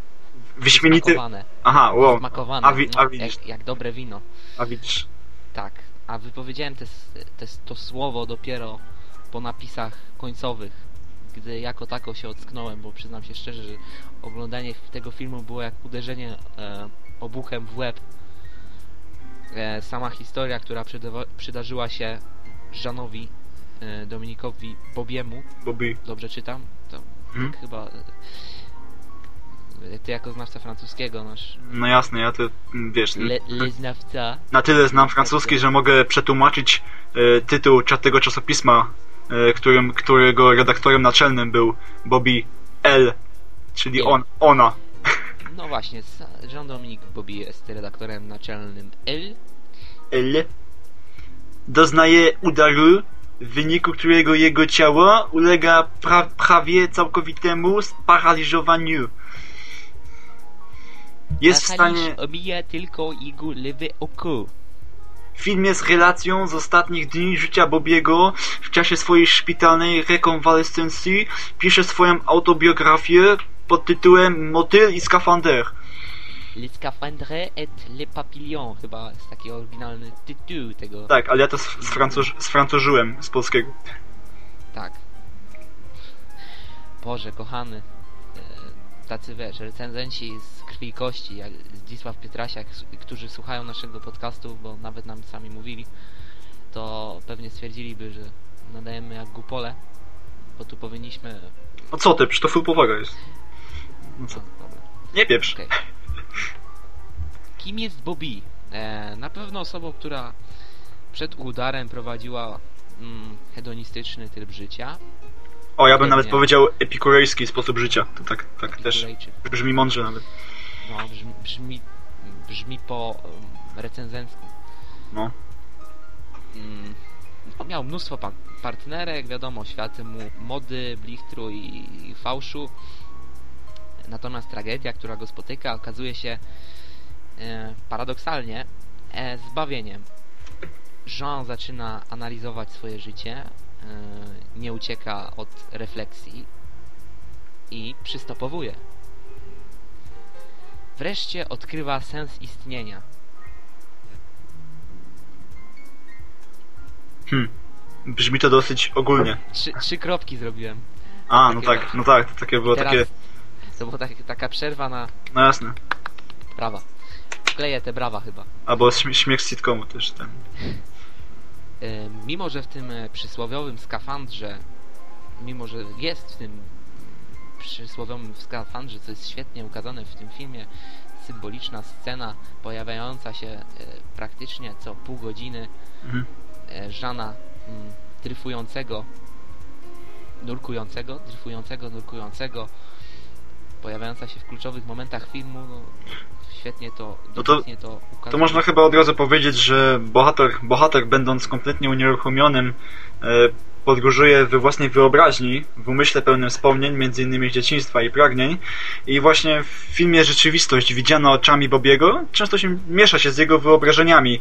Wyśmienity. Smakowane. Aha, wow. Smakowane. A, wi- no, a widzisz, jak, jak dobre wino. a widzisz. Tak. A wypowiedziałem te, te, to słowo dopiero po napisach końcowych, gdy jako tako się ocknąłem, bo przyznam się szczerze, że oglądanie tego filmu było jak uderzenie e, obuchem w łeb. E, sama historia, która przydarzyła się Żanowi, e, Dominikowi Bobiemu, Bobby. dobrze czytam? To tak chyba... e, Ty jako znawca francuskiego, nasz No jasne, ja to, mm, wiesz, le, le znawca, na tyle znam francuski, że mogę przetłumaczyć e, tytuł tego czasopisma, którym, którego redaktorem naczelnym był Bobby L, czyli on, ona. No właśnie, s- Jean-Dominique Bobby jest redaktorem naczelnym L. L doznaje udaru, w wyniku którego jego ciało ulega pra prawie całkowitemu sparaliżowaniu. Jest w stanie... omija tylko jego lewe oko. Film jest relacją z ostatnich dni życia Bobiego w czasie swojej szpitalnej rekonwalescencji. Pisze swoją autobiografię pod tytułem Motyl i skafander. Le scaphandre et le papillon, chyba jest taki oryginalny tytuł tego. Tak, ale ja to z- sfrancuż- sfrancużyłem z polskiego. Tak. Boże, kochany. Tacy wiesz, recenzenci z krwi i kości, jak Zdzisław Pietrasiak, którzy słuchają naszego podcastu, bo nawet nam sami mówili, to pewnie stwierdziliby, że nadajemy jak gupole, bo tu powinniśmy... No co ty, przecież to full powaga jest. No co? dobra. Nie pieprz. Okej. Kim jest Bobby? E, na pewno osobą, która przed udarem prowadziła mm, hedonistyczny tryb życia. O, ja bym nawet powiedział epikurejski sposób życia. To tak, tak też brzmi mądrze nawet. No, brzmi, brzmi, brzmi po recenzencku. No. Mm, no, miał mnóstwo pa partnerek, wiadomo, światy mu mody, blichtru i, i fałszu. Natomiast tragedia, która go spotyka, okazuje się e, paradoksalnie e, zbawieniem. Jean zaczyna analizować swoje życie, nie ucieka od refleksji i przystopowuje. Wreszcie odkrywa sens istnienia. Hmm. Brzmi to dosyć ogólnie. Trzy, trzy kropki zrobiłem. A, no Takie tak, no tak, to takie było takie... to była tak, taka przerwa na No jasne. brawa. Kleję te brawa chyba. Albo śm- śmiech z sitcomu też ten. Mimo, że w tym e, przysłowiowym skafandrze, mimo, że jest w tym przysłowiowym skafandrze, co jest świetnie ukazane w tym filmie, symboliczna scena pojawiająca się e, praktycznie co pół godziny Mhm. e, Żana dryfującego, nurkującego, dryfującego, nurkującego, pojawiająca się w kluczowych momentach filmu, no, świetnie to, No to- to ukazuje. To można chyba od razu powiedzieć, że bohater, bohater będąc kompletnie unieruchomionym, e, podróżuje we własnej wyobraźni, w umyśle pełnym wspomnień, między innymi z dzieciństwa i pragnień. I właśnie w filmie rzeczywistość widziana oczami Bobiego często się miesza się z jego wyobrażeniami,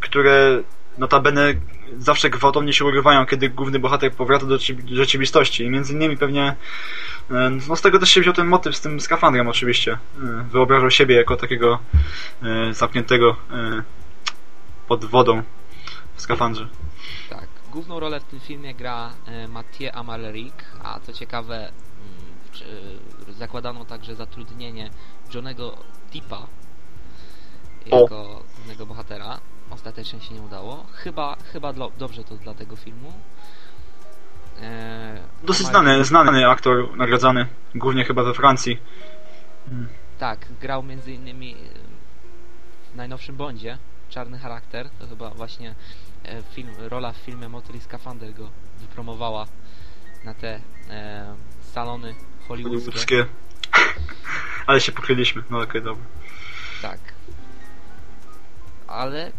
które notabene zawsze gwałtownie się urywają, kiedy główny bohater powraca do rzeczy- rzeczywistości. I między innymi pewnie e, no z tego też się wziął ten motyw z tym skafandrem oczywiście. E, Wyobrażał siebie jako takiego e, zamkniętego pod wodą w skafandrze. Tak. Główną rolę w tym filmie gra Mathieu Amalric, a co ciekawe mm, zakładano także zatrudnienie Johnego Tippa jako głównego bohatera. Ostatecznie się nie udało. Chyba, chyba dobrze to dla tego filmu. E, Dosyć znany, znany aktor, nagradzany, głównie chyba we Francji. Tak, grał między innymi e, w najnowszym Bondzie, Czarny Charakter, to chyba właśnie e, film, rola w filmie Motor i Skafander go wypromowała na te e, salony hollywoodzkie. Hollywoodzkie. <laughs> Ale się pokryliśmy, no okej, dobra. Tak. Ale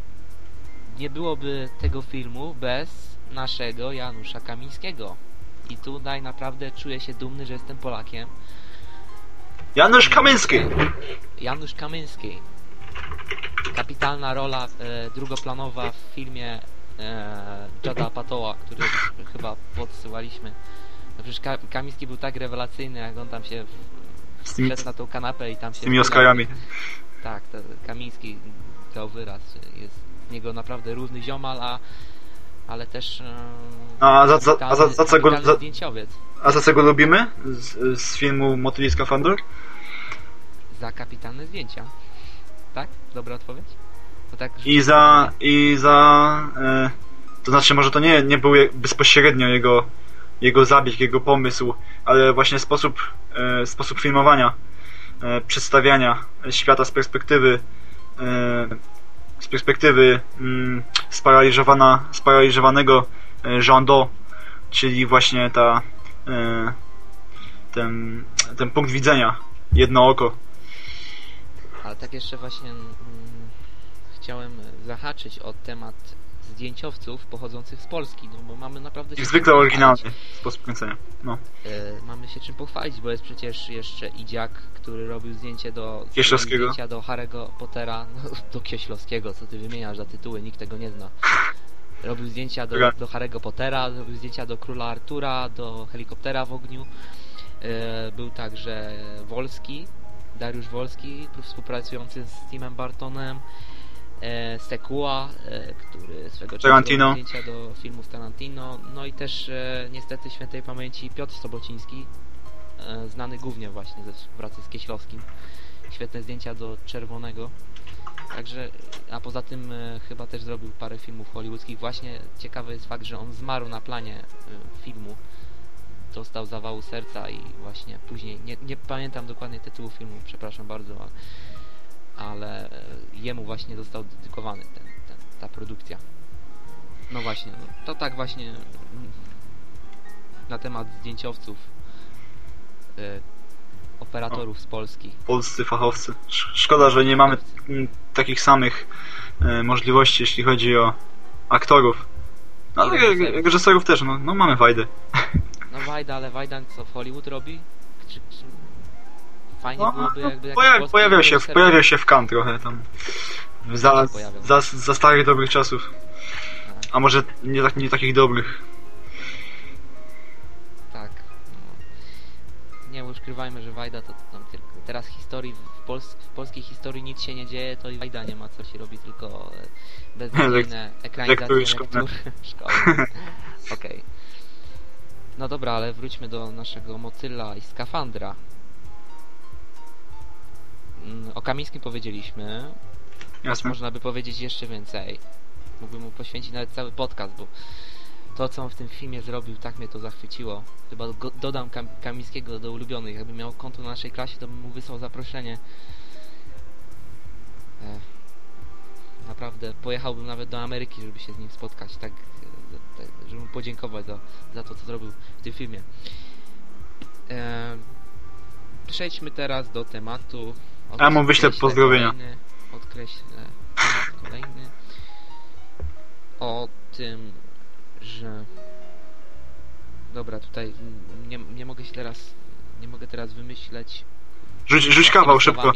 nie byłoby tego filmu bez naszego Janusza Kamińskiego. I tutaj naprawdę czuję się dumny, że jestem Polakiem. Janusz Kamiński! Janusz Kamiński. Kapitalna rola e, drugoplanowa w filmie e, Jada Patoła, który chyba podsyłaliśmy. No przecież Ka Kamiński był tak rewelacyjny, jak on tam się wszedł na tą kanapę i tam się... z tymi Oscarami. Tak, to Kamiński dał wyraz. Jest niego naprawdę równy ziomal, a ale też e, A za- za- a za- za co go- za- zdjęciowiec. A za co go lubimy? Z, z filmu Motyli Skafander? Za kapitalne zdjęcia. Tak? Dobra odpowiedź? To tak I za... i za... E, to znaczy może to nie, nie był bezpośrednio jego, jego zabieg, jego pomysł, ale właśnie sposób, e, sposób filmowania, e, przedstawiania świata z perspektywy e, z perspektywy mm, sparaliżowana, sparaliżowanego e, Jean Do, czyli właśnie ta e, ten, ten punkt widzenia, jedno oko. Ale tak jeszcze właśnie mm, chciałem zahaczyć o temat zdjęciowców pochodzących z Polski, no bo mamy naprawdę czym zwykle oryginalny sposób kręcenia. No. E, mamy się czym pochwalić, bo jest przecież jeszcze Idziak, który robił zdjęcie do Kieślowskiego. zdjęcia do Harry'ego Pottera, no, <laughs> do Kieślowskiego, co ty wymieniasz za tytuły, nikt tego nie zna. Robił zdjęcia do, do Harry'ego Pottera, robił zdjęcia do Króla Artura, do helikoptera w ogniu. E, był także Wolski, Dariusz Wolski, współpracujący z Timem Bartonem. E, Sekua, e, który swego czasu robił zdjęcia do filmów Tarantino. No i też e, niestety świętej pamięci Piotr Sobociński, e, znany głównie właśnie ze współpracy z Kieślowskim. Świetne zdjęcia do Czerwonego. Także, a poza tym e, chyba też zrobił parę filmów hollywoodzkich. Właśnie ciekawy jest fakt, że on zmarł na planie e, filmu. Dostał zawału serca i właśnie później, nie, nie pamiętam dokładnie tytułu filmu, przepraszam bardzo, ale, ale e, jemu właśnie został dedykowany ten, ten, ta produkcja. No właśnie, no, to tak właśnie mm, na temat zdjęciowców, e, operatorów z Polski. Polscy fachowcy. Sz- Szkoda, że nie mamy mm, takich samych e, możliwości, jeśli chodzi o aktorów. No, ale reżyserów też, no, no mamy Wajdę. No Wajda, ale Wajda co w Hollywood robi? Czy, czy... Fajnie No, byłoby no, jakby pojawi, pojawiał, się, pojawiał się w Kan trochę tam. Za, pojawiał. za, za starych dobrych czasów. A może nie, tak, nie takich dobrych. Tak. No. Nie ukrywajmy, że Wajda to, to tam tylko. Teraz historii w, Pols w polskiej historii nic się nie dzieje, to i Wajda nie ma co się robi, tylko e, <laughs> beznadziejne ekranizacje lektur <laughs> szkolne. Okej. No dobra, ale wróćmy do naszego motyla i skafandra. Mm, O Kamińskim powiedzieliśmy. Jasne. Można by powiedzieć jeszcze więcej. Mógłbym mu poświęcić nawet cały podcast, bo to, co on w tym filmie zrobił, tak mnie to zachwyciło. Chyba go, dodam Kam Kamińskiego do ulubionych. Jakby miał konto na naszej klasie, to bym mu wysłał zaproszenie. E, naprawdę, pojechałbym nawet do Ameryki, żeby się z nim spotkać, tak, tak żeby mu podziękować za, za to, co zrobił w tym filmie. E, przejdźmy teraz do tematu. Ja mu wyślę pozdrowienia. Kolejny, odkreślę temat kolejny. O tym, że... Dobra, tutaj nie, nie mogę się teraz... Nie mogę teraz wymyśleć... Rzuć, rzuć kawał szybko.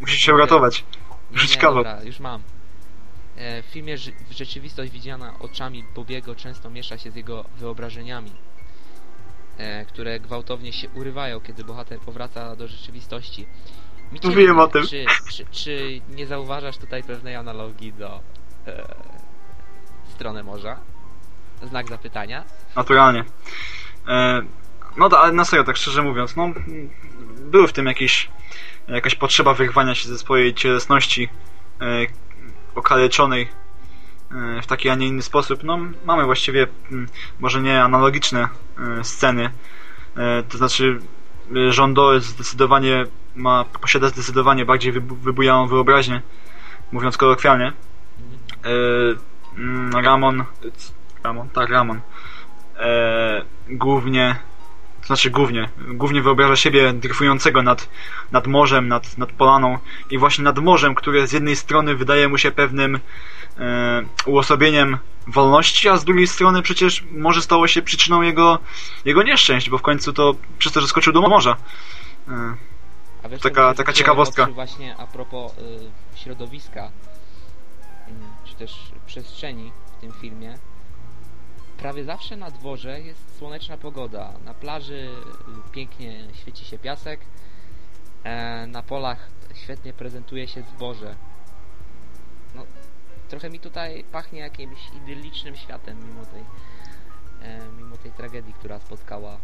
Musisz się uratować. Rzuć nie, kawał. dobra, już mam. E, w filmie rzeczywistość widziana oczami Bobiego często miesza się z jego wyobrażeniami, e, które gwałtownie się urywają, kiedy bohater powraca do rzeczywistości. Micie, Mówiłem o tym. Czy, czy, czy nie zauważasz tutaj pewnej analogii do e, strony morza? Znak zapytania. Naturalnie. E, no da, ale na serio, tak szczerze mówiąc, no mm, był w tym jakiś, jakaś potrzeba wyrwania się ze swojej cielesności e, okaleczonej e, w taki, a nie inny sposób. No mamy właściwie mm, może nie analogiczne e, sceny. E, to znaczy e, Rządo zdecydowanie ma, posiada zdecydowanie bardziej wybu- wybujałą wyobraźnię, mówiąc kolokwialnie. E, mm, Ramon, Ramon, tak, Ramon. E, głównie, to znaczy głównie, głównie wyobraża siebie dryfującego nad, nad morzem, nad, nad polaną i właśnie nad morzem, które z jednej strony wydaje mu się pewnym e, uosobieniem wolności, a z drugiej strony przecież morze stało się przyczyną jego, jego nieszczęść, bo w końcu to przez to, że skoczył do morza. A wiesz, Taka- taka ciekawostka. Właśnie a propos y, środowiska, mm, czy też przestrzeni w tym filmie. Prawie zawsze na dworze jest słoneczna pogoda. Na plaży y, pięknie świeci się piasek. E, na polach świetnie prezentuje się zboże. No, trochę mi tutaj pachnie jakimś idyllicznym światem mimo tej, e, mimo tej tragedii, która spotkała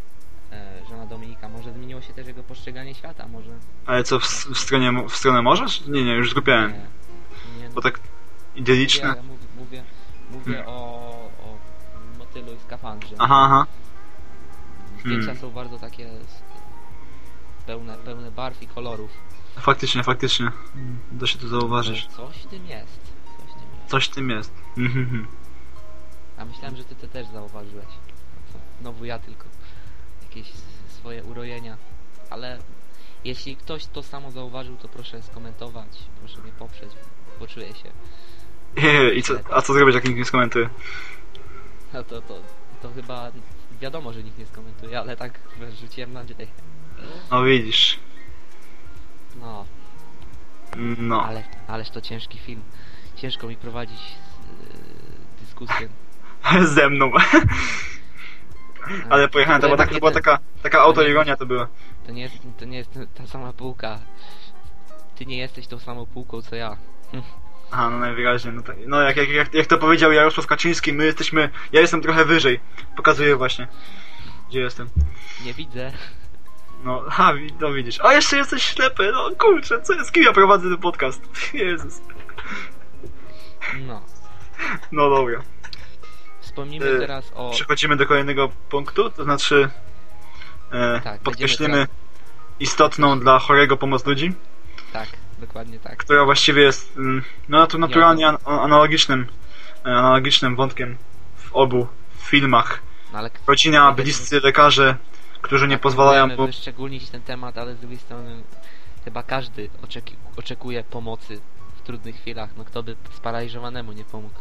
żona Dominika. Może zmieniło się też jego postrzeganie świata, może ale co, w, w, stronie, w stronę morza? Nie, nie, już zgubiłem. nie. nie Bo no, tak idyliczne. Ja mówię, mówię, mówię o, o motylu i skafandrze. Aha, aha. Zdjęcia Hmm. są bardzo takie pełne, pełne barw i kolorów. Faktycznie, faktycznie. Da się to zauważyć. Coś w tym jest. Coś w tym jest. Coś tym jest. Mhm. A myślałem, że ty to też zauważyłeś. No Znowu ja tylko. Jakieś swoje urojenia. Ale jeśli ktoś to samo zauważył, to proszę skomentować. Proszę mnie poprzeć. Poczuję się. <laughs> I co, a co zrobić, jak nikt nie skomentuje? <laughs> No to, to, to chyba wiadomo, że nikt nie skomentuje, ale tak rzuciłem nadzieję. No widzisz. No, No. ale, ależ to ciężki film. Ciężko mi prowadzić yy, dyskusję. <laughs> Ze mną. Ale pojechałem, to była, tak, to była taka, taka autoironia to była. To nie, jest, to nie jest ta sama półka. Ty nie jesteś tą samą półką co ja. Aha, no najwyraźniej. No, tak, no jak, jak, jak, jak to powiedział Jarosław Kaczyński, my jesteśmy... Ja jestem trochę wyżej. Pokazuję właśnie. Gdzie jestem. Nie widzę. No, ha, no widzisz. A jeszcze jesteś ślepy, no kurczę, co z kim ja prowadzę ten podcast? <laughs> Jezus. No. No dobra. Wspomnijmy Yy, teraz o... Przechodzimy do kolejnego punktu, to znaczy e, Tak, podkreślimy będziemy istotną dla chorego pomoc ludzi, Tak, dokładnie tak. która właściwie jest mm, no to naturalnie an analogicznym e, analogicznym wątkiem w obu filmach. No ale Rodzina, bliscy lekarze, którzy nie tak, pozwalają próbujemy mu... wyszczególnić ten temat, ale z drugiej strony chyba każdy oczeki- oczekuje pomocy w trudnych chwilach. No kto by sparaliżowanemu nie pomógł?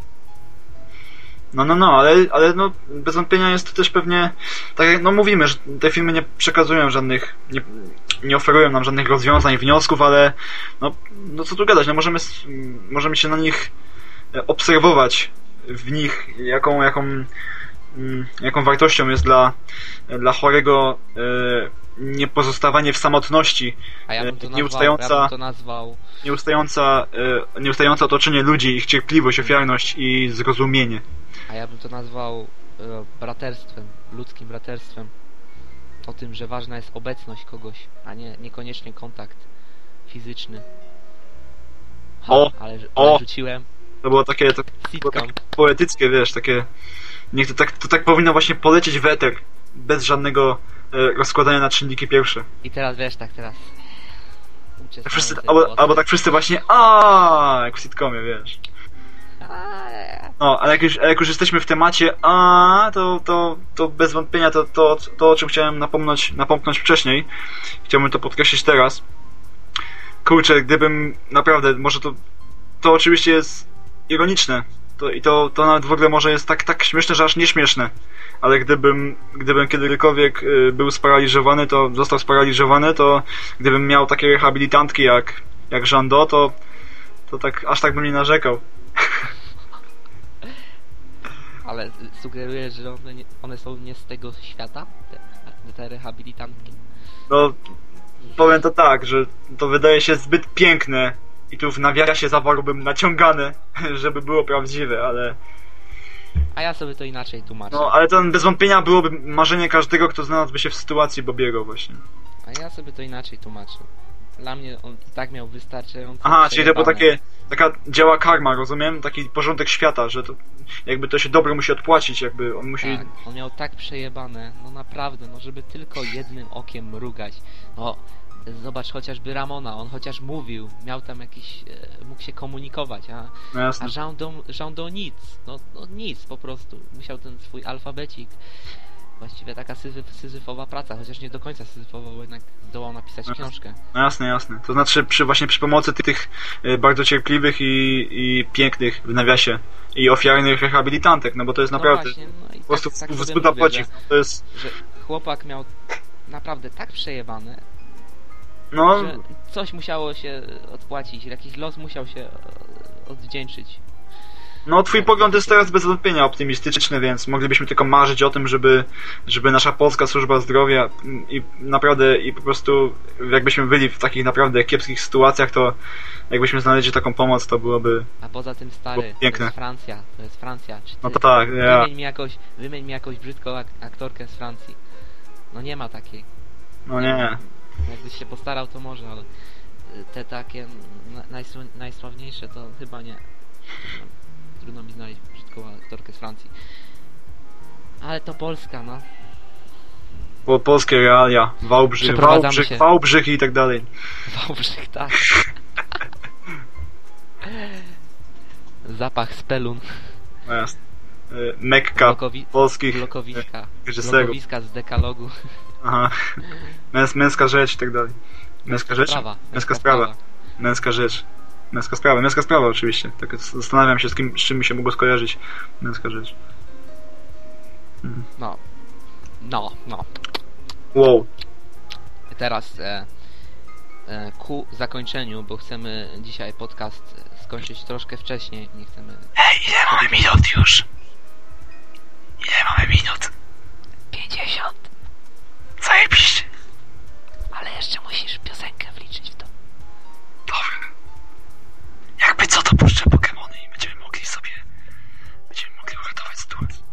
No, no, no, ale, ale no, bez wątpienia jest to też pewnie, tak jak no mówimy, że te filmy nie przekazują żadnych, nie, nie oferują nam żadnych rozwiązań, wniosków, ale no, no co tu gadać, no możemy, możemy się na nich e, obserwować w nich, jaką, jaką, mm, jaką wartością jest dla, dla chorego e, niepozostawanie w samotności, A ja bym to e, nazwał, nieustająca, ja bym to nazwał nieustająca, e, nieustające otoczenie ludzi, ich cierpliwość, ofiarność i zrozumienie. A ja bym to nazwał e, braterstwem, ludzkim braterstwem. O tym, że ważna jest obecność kogoś, a nie niekoniecznie kontakt fizyczny. Ha, O, ale, o. ale rzuciłem To było takie, to było takie poetyckie, wiesz, takie... Niech to tak, to tak powinno właśnie polecieć w eter, bez żadnego rozkładania na czynniki pierwsze. I teraz wiesz, tak teraz. Tak wszyscy, albo, albo tak wszyscy właśnie a jak w sitcomie, wiesz. No, ale jak już, jak już jesteśmy w temacie a to, to, to bez wątpienia to, to, to o czym chciałem napomnąć, napomknąć wcześniej, chciałbym to podkreślić teraz. Kurczę, gdybym naprawdę, może to, to oczywiście jest ironiczne. To, I to, to nawet w ogóle może jest tak, tak śmieszne, że aż nieśmieszne. Ale gdybym, gdybym kiedykolwiek y, był sparaliżowany, to został sparaliżowany, to gdybym miał takie rehabilitantki jak, jak Jean Do, to, to tak, aż tak bym nie narzekał. Ale sugerujesz, że one, nie, one są nie z tego świata? Te, te rehabilitantki? No, powiem to tak, że to wydaje się zbyt piękne i tu w nawiasie zawarłbym naciągane, <laughs> żeby było prawdziwe, ale A ja sobie to inaczej tłumaczę. no, ale to bez wątpienia byłoby marzenie każdego, kto znalazłby się w sytuacji Bobiego właśnie. A ja sobie to inaczej tłumaczę. Dla mnie on i tak miał wystarczająco Aha, czyli to było takie, taka działa karma, rozumiem? Taki porządek świata, że to jakby to się dobro musi odpłacić, jakby on musi... Tak, on miał tak przejebane, no naprawdę, no żeby tylko jednym okiem mrugać. No, zobacz chociażby Ramona, on chociaż mówił, miał tam jakiś, e, mógł się komunikować, a, No a. Jean do, Jean do nic, no, no nic po prostu. Musiał ten swój alfabecik, właściwie taka syzyf, syzyfowa praca, chociaż nie do końca syzyfowa, bo jednak zdołał napisać No. książkę. No jasne, jasne. To znaczy przy, właśnie przy pomocy tych, tych e, bardzo cierpliwych i, i pięknych w nawiasie i ofiarnych rehabilitantek, no bo to jest naprawdę no właśnie, no i po prostu tak, tak podziw. To jest, że chłopak miał naprawdę tak przejebane, no, że coś musiało się odpłacić, jakiś los musiał się odwdzięczyć. no twój pogląd jest teraz bez wątpienia optymistyczny, więc moglibyśmy tylko marzyć o tym, żeby, żeby nasza polska służba zdrowia i naprawdę i po prostu jakbyśmy byli w takich naprawdę kiepskich sytuacjach, to jakbyśmy znaleźli taką pomoc, to byłoby A poza tym stary, Było to piękne. jest Francja, to jest Francja. Czy ty, no to tak, ja, wymień, mi jakąś, wymień mi jakąś brzydką ak aktorkę z Francji. No nie ma takiej. no nie. Jakbyś się postarał, to może, ale y, te takie na- najsł- najsławniejsze to chyba nie. Trudno, trudno mi znaleźć brzydką aktorkę z Francji. Ale to Polska, no. Po, polskie realia, Wałbrzych, Wałbrzych, się. Wałbrzych i tak dalej. <laughs> Wałbrzych, tak. <laughs> Zapach spelun. No jasne. Y, Mekka Blokowi polskich blokowiska. Blokowiska z dekalogu. Aha. Męs, męska rzecz i tak dalej. Męska rzecz? Sprawa. Męska sprawa. Męska rzecz. Męska sprawa. Męska sprawa oczywiście. Tak zastanawiam się z, kim, z czym mi się mogło skojarzyć. Męska rzecz. No. No, no. Wow. Teraz e, e, ku zakończeniu, bo chcemy dzisiaj podcast skończyć troszkę wcześniej. Nie chcemy. Ej, ile mamy minut już? Ile mamy minut? 50. Zajebiście. Ale jeszcze musisz piosenkę wliczyć w to. Dobra. Jakby co to puszczę Pokemony i będziemy mogli sobie... Będziemy mogli uratować sytuację.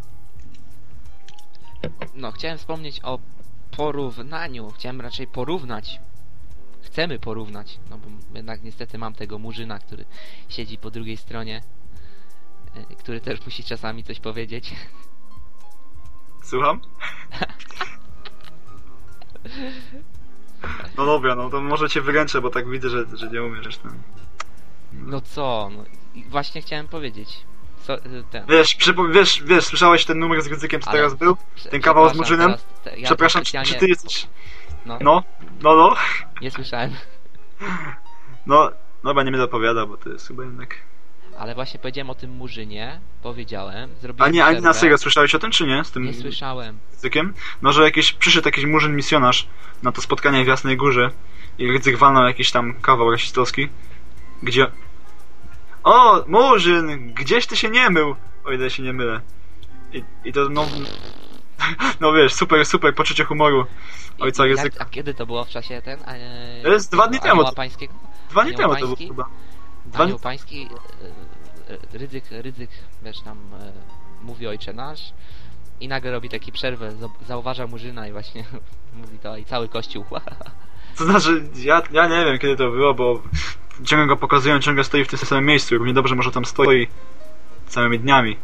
No, chciałem wspomnieć o porównaniu. Chciałem raczej porównać. Chcemy porównać, no bo jednak niestety mam tego murzyna, który siedzi po drugiej stronie, e, który też musi czasami coś powiedzieć. Słucham? <laughs> No dobra, no to może cię wyręczę, bo tak widzę, że, że nie umiesz. No. No co? No, i właśnie chciałem powiedzieć. Co, e, ten. Wiesz, przypo- wiesz, wiesz, słyszałeś ten numer z Gryzykiem, co Ale- teraz był? Ten kawał z Murzynem? teraz te- ja Przepraszam, czy, specjalnie- czy ty jesteś... No, No, no, no, nie słyszałem. no, dobra, nie będę opowiadał, bo to jest chyba jednak... Ale właśnie powiedziałem o tym murzynie, powiedziałem, zrobiłem A nie, a nie na serio, słyszałeś o tym, czy nie? Z tym Nie słyszałem. Rydzykiem? No, że jakiś, przyszedł jakiś murzyn misjonarz na to spotkanie w Jasnej Górze i Rydzyk walnął jakiś tam kawał rasistowski, gdzie... O, murzyn, gdzieś ty się nie mył! o ile się nie mylę. I, i to no... <laughs> No wiesz, super, super poczucie humoru ojca języka. A kiedy to było w czasie ten? E, To jest dwa dni temu. Dwa dni temu to było chyba. Dni- Pański, e, Rydzyk, Rydzyk, wiesz, tam e, mówi Ojcze Nasz i nagle robi taki przerwę, zau- zauważa Murzyna i właśnie <laughs> mówi to i cały kościół. To znaczy, ja, ja nie wiem kiedy to było, bo ciągle go pokazują, ciągle stoi w tym samym miejscu. Równie dobrze może tam stoi całymi dniami.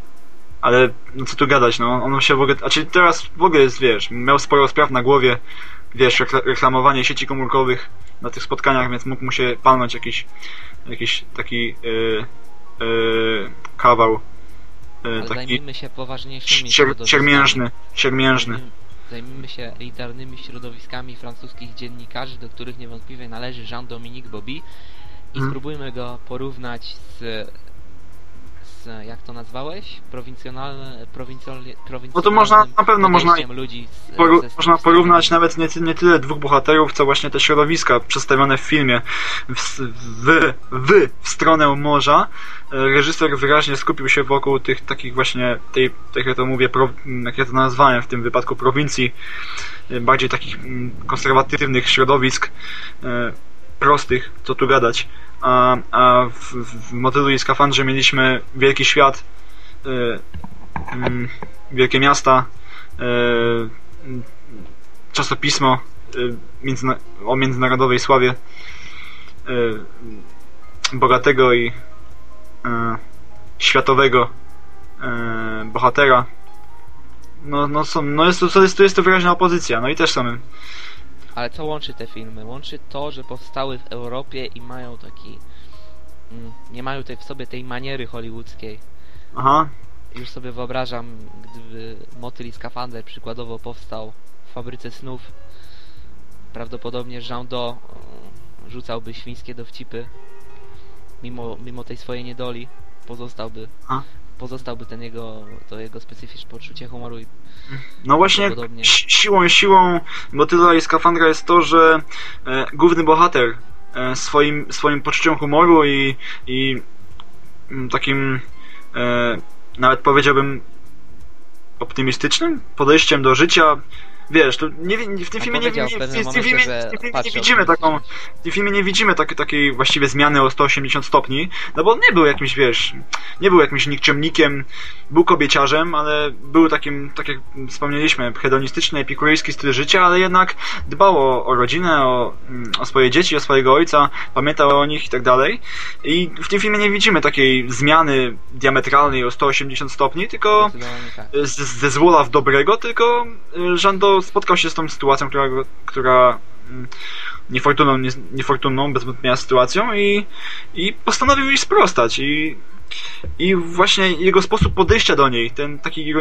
Ale no co tu gadać, no on się w ogóle. Znaczy teraz w ogóle jest, wiesz, miał sporo spraw na głowie, wiesz, rekla- reklamowanie sieci komórkowych na tych spotkaniach, więc mógł mu się palnąć jakiś jakiś taki yy, kawał. Yy, Ale taki zajmijmy się poważniejszymi cier, ciermiężny. Zajmijmy- się elitarnymi środowiskami francuskich dziennikarzy, do których niewątpliwie należy Jean-Dominique Bobby i Mhm. spróbujmy go porównać z, z jak to nazwałeś? Prowincjonalne, prowincjonalnie, No to można- na pewno można ludzi z, Poru- ze można porównać nawet nie, nie tyle dwóch bohaterów, co właśnie te środowiska przedstawione w filmie w, w, w, w stronę morza. E, Reżyser wyraźnie skupił się wokół tych takich właśnie, tej, tak jak to mówię, pro, jak ja to nazwałem w tym wypadku, prowincji, e, bardziej takich mm, konserwatywnych środowisk, e, prostych, co tu gadać. A, a w, w motylu i skafandrze mieliśmy wielki świat, e, mm, wielkie miasta, mm, czasopismo e, międzyna- o międzynarodowej sławie bogatego i światowego bohatera. No, no, są, no jest, to, jest, to jest to wyraźna opozycja, no i też są Ale co łączy te filmy? Łączy to, że powstały w Europie i mają taki... Mm, nie mają tej w sobie tej maniery hollywoodzkiej. Aha, Już sobie wyobrażam, gdyby Motyl i Skafander przykładowo powstał w fabryce snów, prawdopodobnie Jean Do e, rzucałby świńskie dowcipy, mimo, mimo tej swojej niedoli, pozostałby, A? Pozostałby ten jego, to jego specyficzne poczucie humoru i No właśnie Podobnie. si- siłą, siłą Motyla i Skafandra jest to, że e, główny bohater e, swoim, swoim poczuciem humoru i, i mm, takim e, nawet powiedziałbym optymistycznym podejściem do życia wiesz, to nie, w tym filmie nie, widzimy taką w tym filmie nie widzimy tak, takiej właściwie zmiany o 180 stopni, no bo on nie był jakimś, wiesz, nie był jakimś nikczemnikiem, był kobieciarzem, ale był takim, tak jak wspomnieliśmy, hedonistyczny, epikuryjski styl życia, ale jednak dbał o, o rodzinę, o, mm, o swoje dzieci, o swojego ojca, pamiętał o nich i tak dalej. I w tym filmie nie widzimy takiej zmiany diametralnej o 180 stopni, tylko zdecydowanie tak. z, ze złola w dobrego, tylko y, Spotkał się z tą sytuacją, która, która mm, niefortunną, nie, niefortunną, bez wątpienia sytuacją i, i postanowił jej sprostać. I, i właśnie jego sposób podejścia do niej, ten taki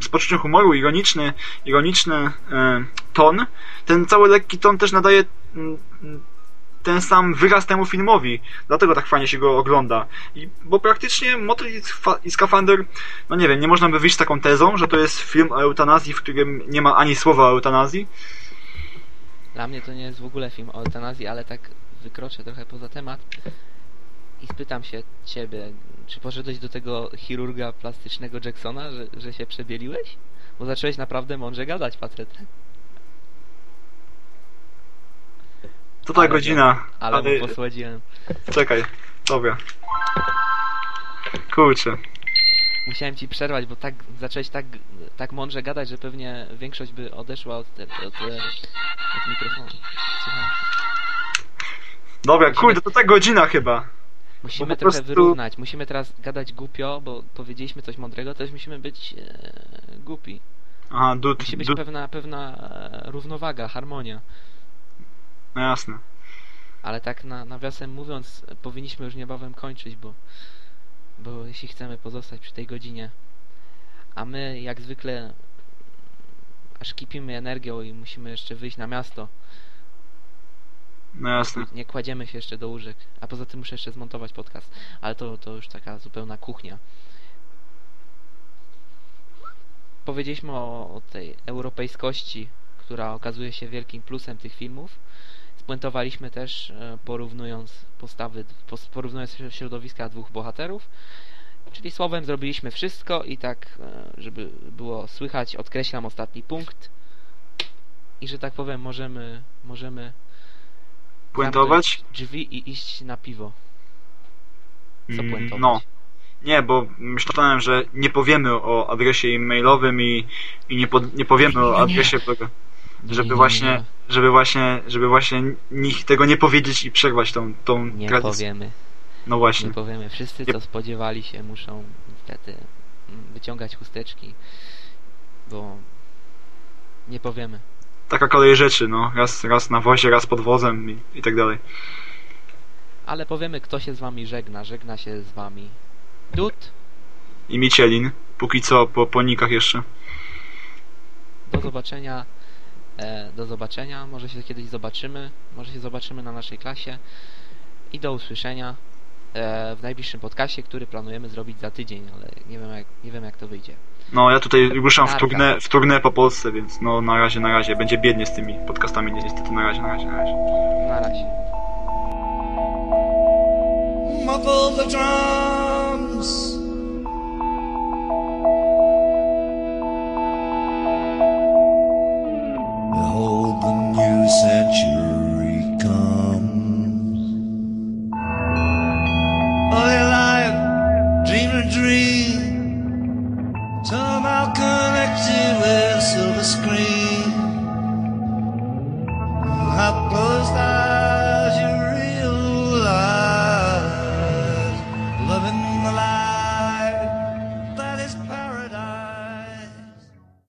z poczuciem humoru, ironiczny, ironiczny e, ton, ten cały lekki ton też nadaje mm, ten sam wyraz temu filmowi. Dlatego tak fajnie się go ogląda. I, bo praktycznie Motyl i i Skafander, no nie wiem, nie można by wyjść z taką tezą, że to jest film o eutanazji, w którym nie ma ani słowa o eutanazji. Dla mnie to nie jest w ogóle film o eutanazji, ale tak wykroczę trochę poza temat i spytam się ciebie, czy poszedłeś do tego chirurga plastycznego Jacksona, że, że się przebieliłeś? Bo zacząłeś naprawdę mądrze gadać, facet. To ta Ale godzina. Ale, ale mu posłodziłem. czekaj, dobra. Kurczę. Musiałem ci przerwać, bo tak zacząłeś tak, tak mądrze gadać, że pewnie większość by odeszła od, te, od, te, od mikrofonu. Słucham. Dobra, Musimy- kurde, to ta godzina chyba. Musimy trochę prostu- wyrównać. Musimy teraz gadać głupio, bo powiedzieliśmy coś mądrego, to już musimy być e, głupi. Aha, dud, Musi być dud. pewna, pewna e, równowaga, harmonia. No jasne. Ale tak na, nawiasem mówiąc, powinniśmy już niebawem kończyć, bo, bo jeśli chcemy pozostać przy tej godzinie, a my jak zwykle aż kipimy energią i musimy jeszcze wyjść na miasto, No jasne. nie kładziemy się jeszcze do łóżek, a poza tym muszę jeszcze zmontować podcast, ale to, to już taka zupełna kuchnia. Powiedzieliśmy o, o tej europejskości, która okazuje się wielkim plusem tych filmów. Spuentowaliśmy też e, porównując postawy, pos- porównując środowiska dwóch bohaterów Czyli słowem zrobiliśmy wszystko i tak, e, żeby było słychać, odkreślam ostatni punkt. I że tak powiem, możemy, możemy Puentować? drzwi i iść na piwo. Co Mm, puentować? No. Nie, bo myślałem, że nie powiemy o adresie e-mailowym i, i nie, po, nie powiemy o <laughs> Nie, nie. adresie bloga. Żeby nie, właśnie, nie, żeby właśnie, żeby właśnie nikt tego nie powiedzieć i przerwać tą, tą nie tradycję. powiemy. No właśnie. Nie powiemy. Wszyscy, co spodziewali się, muszą niestety mm, wyciągać chusteczki, bo nie powiemy. Taka kolej rzeczy, no. Raz, raz na wozie, raz pod wozem i, i tak dalej. Ale powiemy, kto się z wami żegna. Żegna się z wami Dud. I Micielin. Póki co po, po nikach jeszcze. Do zobaczenia. E, do zobaczenia. Może się kiedyś zobaczymy. Może się zobaczymy na naszej klasie. I do usłyszenia e, w najbliższym podcaście, który planujemy zrobić za tydzień, ale nie wiem jak, nie wiem jak to wyjdzie. No, ja tutaj ruszam w turnę, w turnę po Polsce, więc no na razie, na razie. Będzie biednie z tymi podcastami, ni- niestety na razie, na razie, na razie. Na razie. muffle the drums Behold the new century comes. Alive? Dream dream. Somehow connected with silver screen. How close